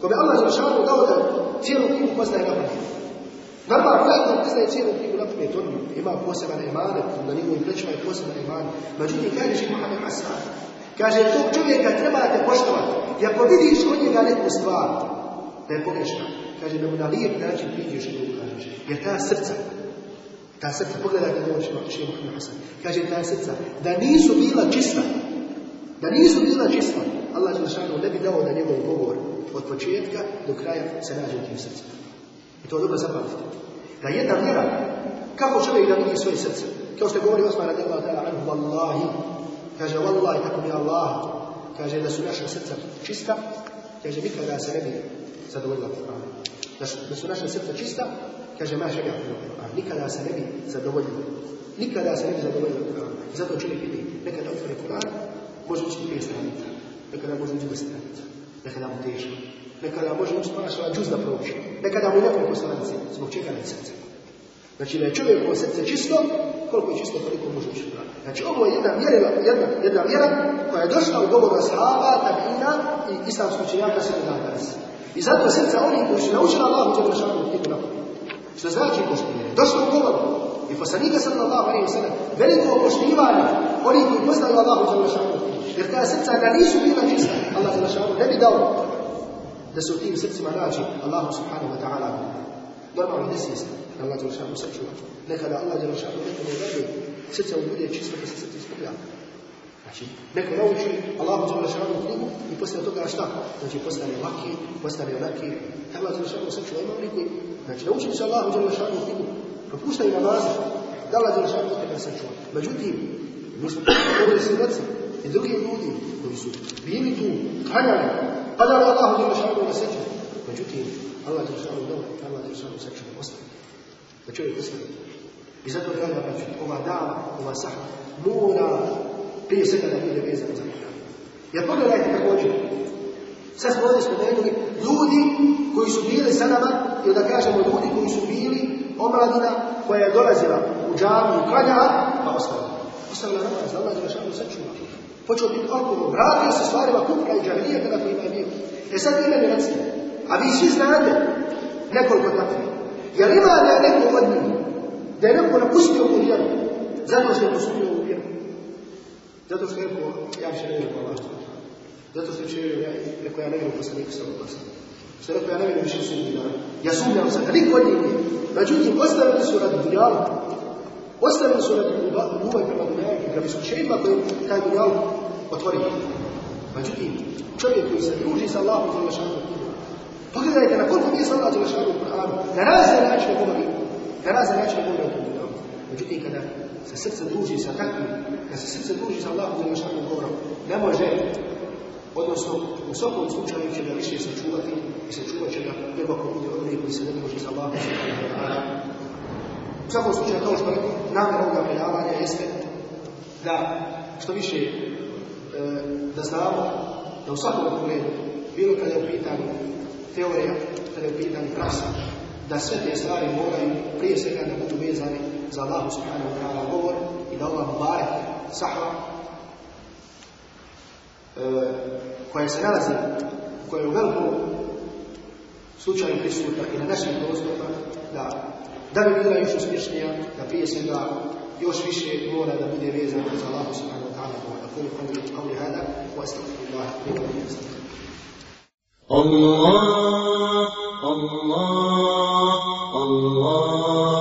kome Allah došao dao da cijelu knjigu poznaje na pamet. Onaj ko poznaje cijelu knjigu na pamet, on ima poseban emanet, na njegovim plećima je poseban emanet. Međutim, kaže šeha Muhammed Hassan, kaže, tog čovjeka trebate poštovati. I ako vidiš kod njega neku stvar, da je pogrešna, kaže da mu na lijep način priđeš i da ukažeš. Jer ta srca, ta srca, pogledajte da ovo što je Muhammed Hasan, kaže ta srca, da nisu bila čista, da nisu bila čista, Allah Đelešanu ne bi dao da njegov govor od početka do kraja se nađe u tim srcima. I to dobro zapamtite. Da jedna vjera, kako čovjek da vidi svoje srce, kao što govori Osman radijallahu ta'ala anhu, wallahi, kaže, wallahi, tako mi Allah, kaže da su naša srca čista, kaže, nikada se ne bi zadovoljila da su naša srca čista, kaže, ma Kur'an. Nikada se ne bi zadovoljila. Nikada se ne bi zadovoljila Kur'an. I zato čovjek vidi, nekada otvore Kur'an, može ući dvije stranica. Nekada može ući dvije stranica. Nekada mu teško. Nekada može ući mašala džuz da prouči. Nekada mu nekoliko stranice. Zbog čega ne srce? Znači da je čovjekovo srce čisto, koliko je čisto, toliko može ući Kur'an. Znači ovo je jedna vjera, jedna, jedna vjera koja je došla u govoru ashaba, tabina i islamskog činjaka sve dan danas. I zato srca onih koji su naučili Allahu će vršati u tipu napad. Što znači poštivanje? Došlo u govoru. I poslanika sallallahu alaihi wa sallam, veliko poštivanje onih koji poznaju Allahu će vršati Jer ta srca da nisu bila čista, Allah će vršati ne bi dao da se u tim srcima nađi Allahu subhanahu wa ta'ala. Normalno nesvjesno da Allah će vršati sačuva. Nekada Allah će vršati nekada uradi, srce u bude čisto da se srce ispogljava. Znači, neko nauči Allahu Đelešanu knjigu i poslije toga šta? Znači, postane laki, postane. Allah ima oni koji, znači, naučili su Allahu Đelešanu knjigu, propuštaju namaze, da Allah Đelešanu tega sačuva. Međutim, mi smo govorili svjedoci i drugi ljudi koji su bili tu, klanjali, pa da Allahu Đelešanu da sačuva. Međutim, Allah Đelešanu dao, Allah Đelešanu sačuva ostane. Da čovjek ostane. I zato, draga braću, ova dava, ova sahva, mora prije svega da bude vezan za Kur'an. Jer pogledajte također, sad smo ovdje spomenuli ljudi koji su bili sa nama, ili da kažemo ljudi koji su bili omladina koja je dolazila u džavu klanjala, pa ostala. Ostavila namaz, Allah je Đelešanu sačuva. Počeo biti alkohol, vratio se stvarima kufra i džahilijet na kojima je bio. E sad vi meni recite, a vi svi znate nekoliko takvih. Jel ima da je neko od njih, da je neko napustio ovu vjeru, zato što je posudio ovu vjeru? Zato što je rekao, ja više ne vjerujem. Zato što je ja, rekao, ja ne vjerujem poslaniku sa ovom Što rekao, ja ne vjerujem više sudnji dan. Ja sumnjam da niko od njih. Međutim, ostavili su radi dunjalu. Ostavili su radi ljubav prema dunjalu, prema iskućenjima koje taj otvori. Međutim, čovjek koji se druži sa Allahom za lešanu, pogledajte na koliko mjesta Allah za lešanu u Kur'anu, na razne načine govori, na razne načine govori o tom. Međutim, kada se srce druži sa takvim, kada se srce druži sa Allahom za lešanu govorom, ne može Odnosno, u svakom slučaju će ga više sačuvati i sačuvat će ga nego ako bude od koji se ne može sa Allahom U svakom slučaju, kao što rekao, namjer ovoga predavanja jeste da što više e, da znamo da u svakom pogledu, bilo kada je u teorija, kada je u pitanju praksa, da sve te stvari moraju prije svega da budu vezane za Allahu subhanahu wa ta'ala govor i da Allah barek sahva E, koja se nalazi, koja je u velikom slučaju prisutna i na našim prostorima, da, da bi bila još uspješnija, da prije da još više mora da bude vezano za Allah subhanahu wa ta'ala wa aqulu qawli qawli Allah Allah Allah.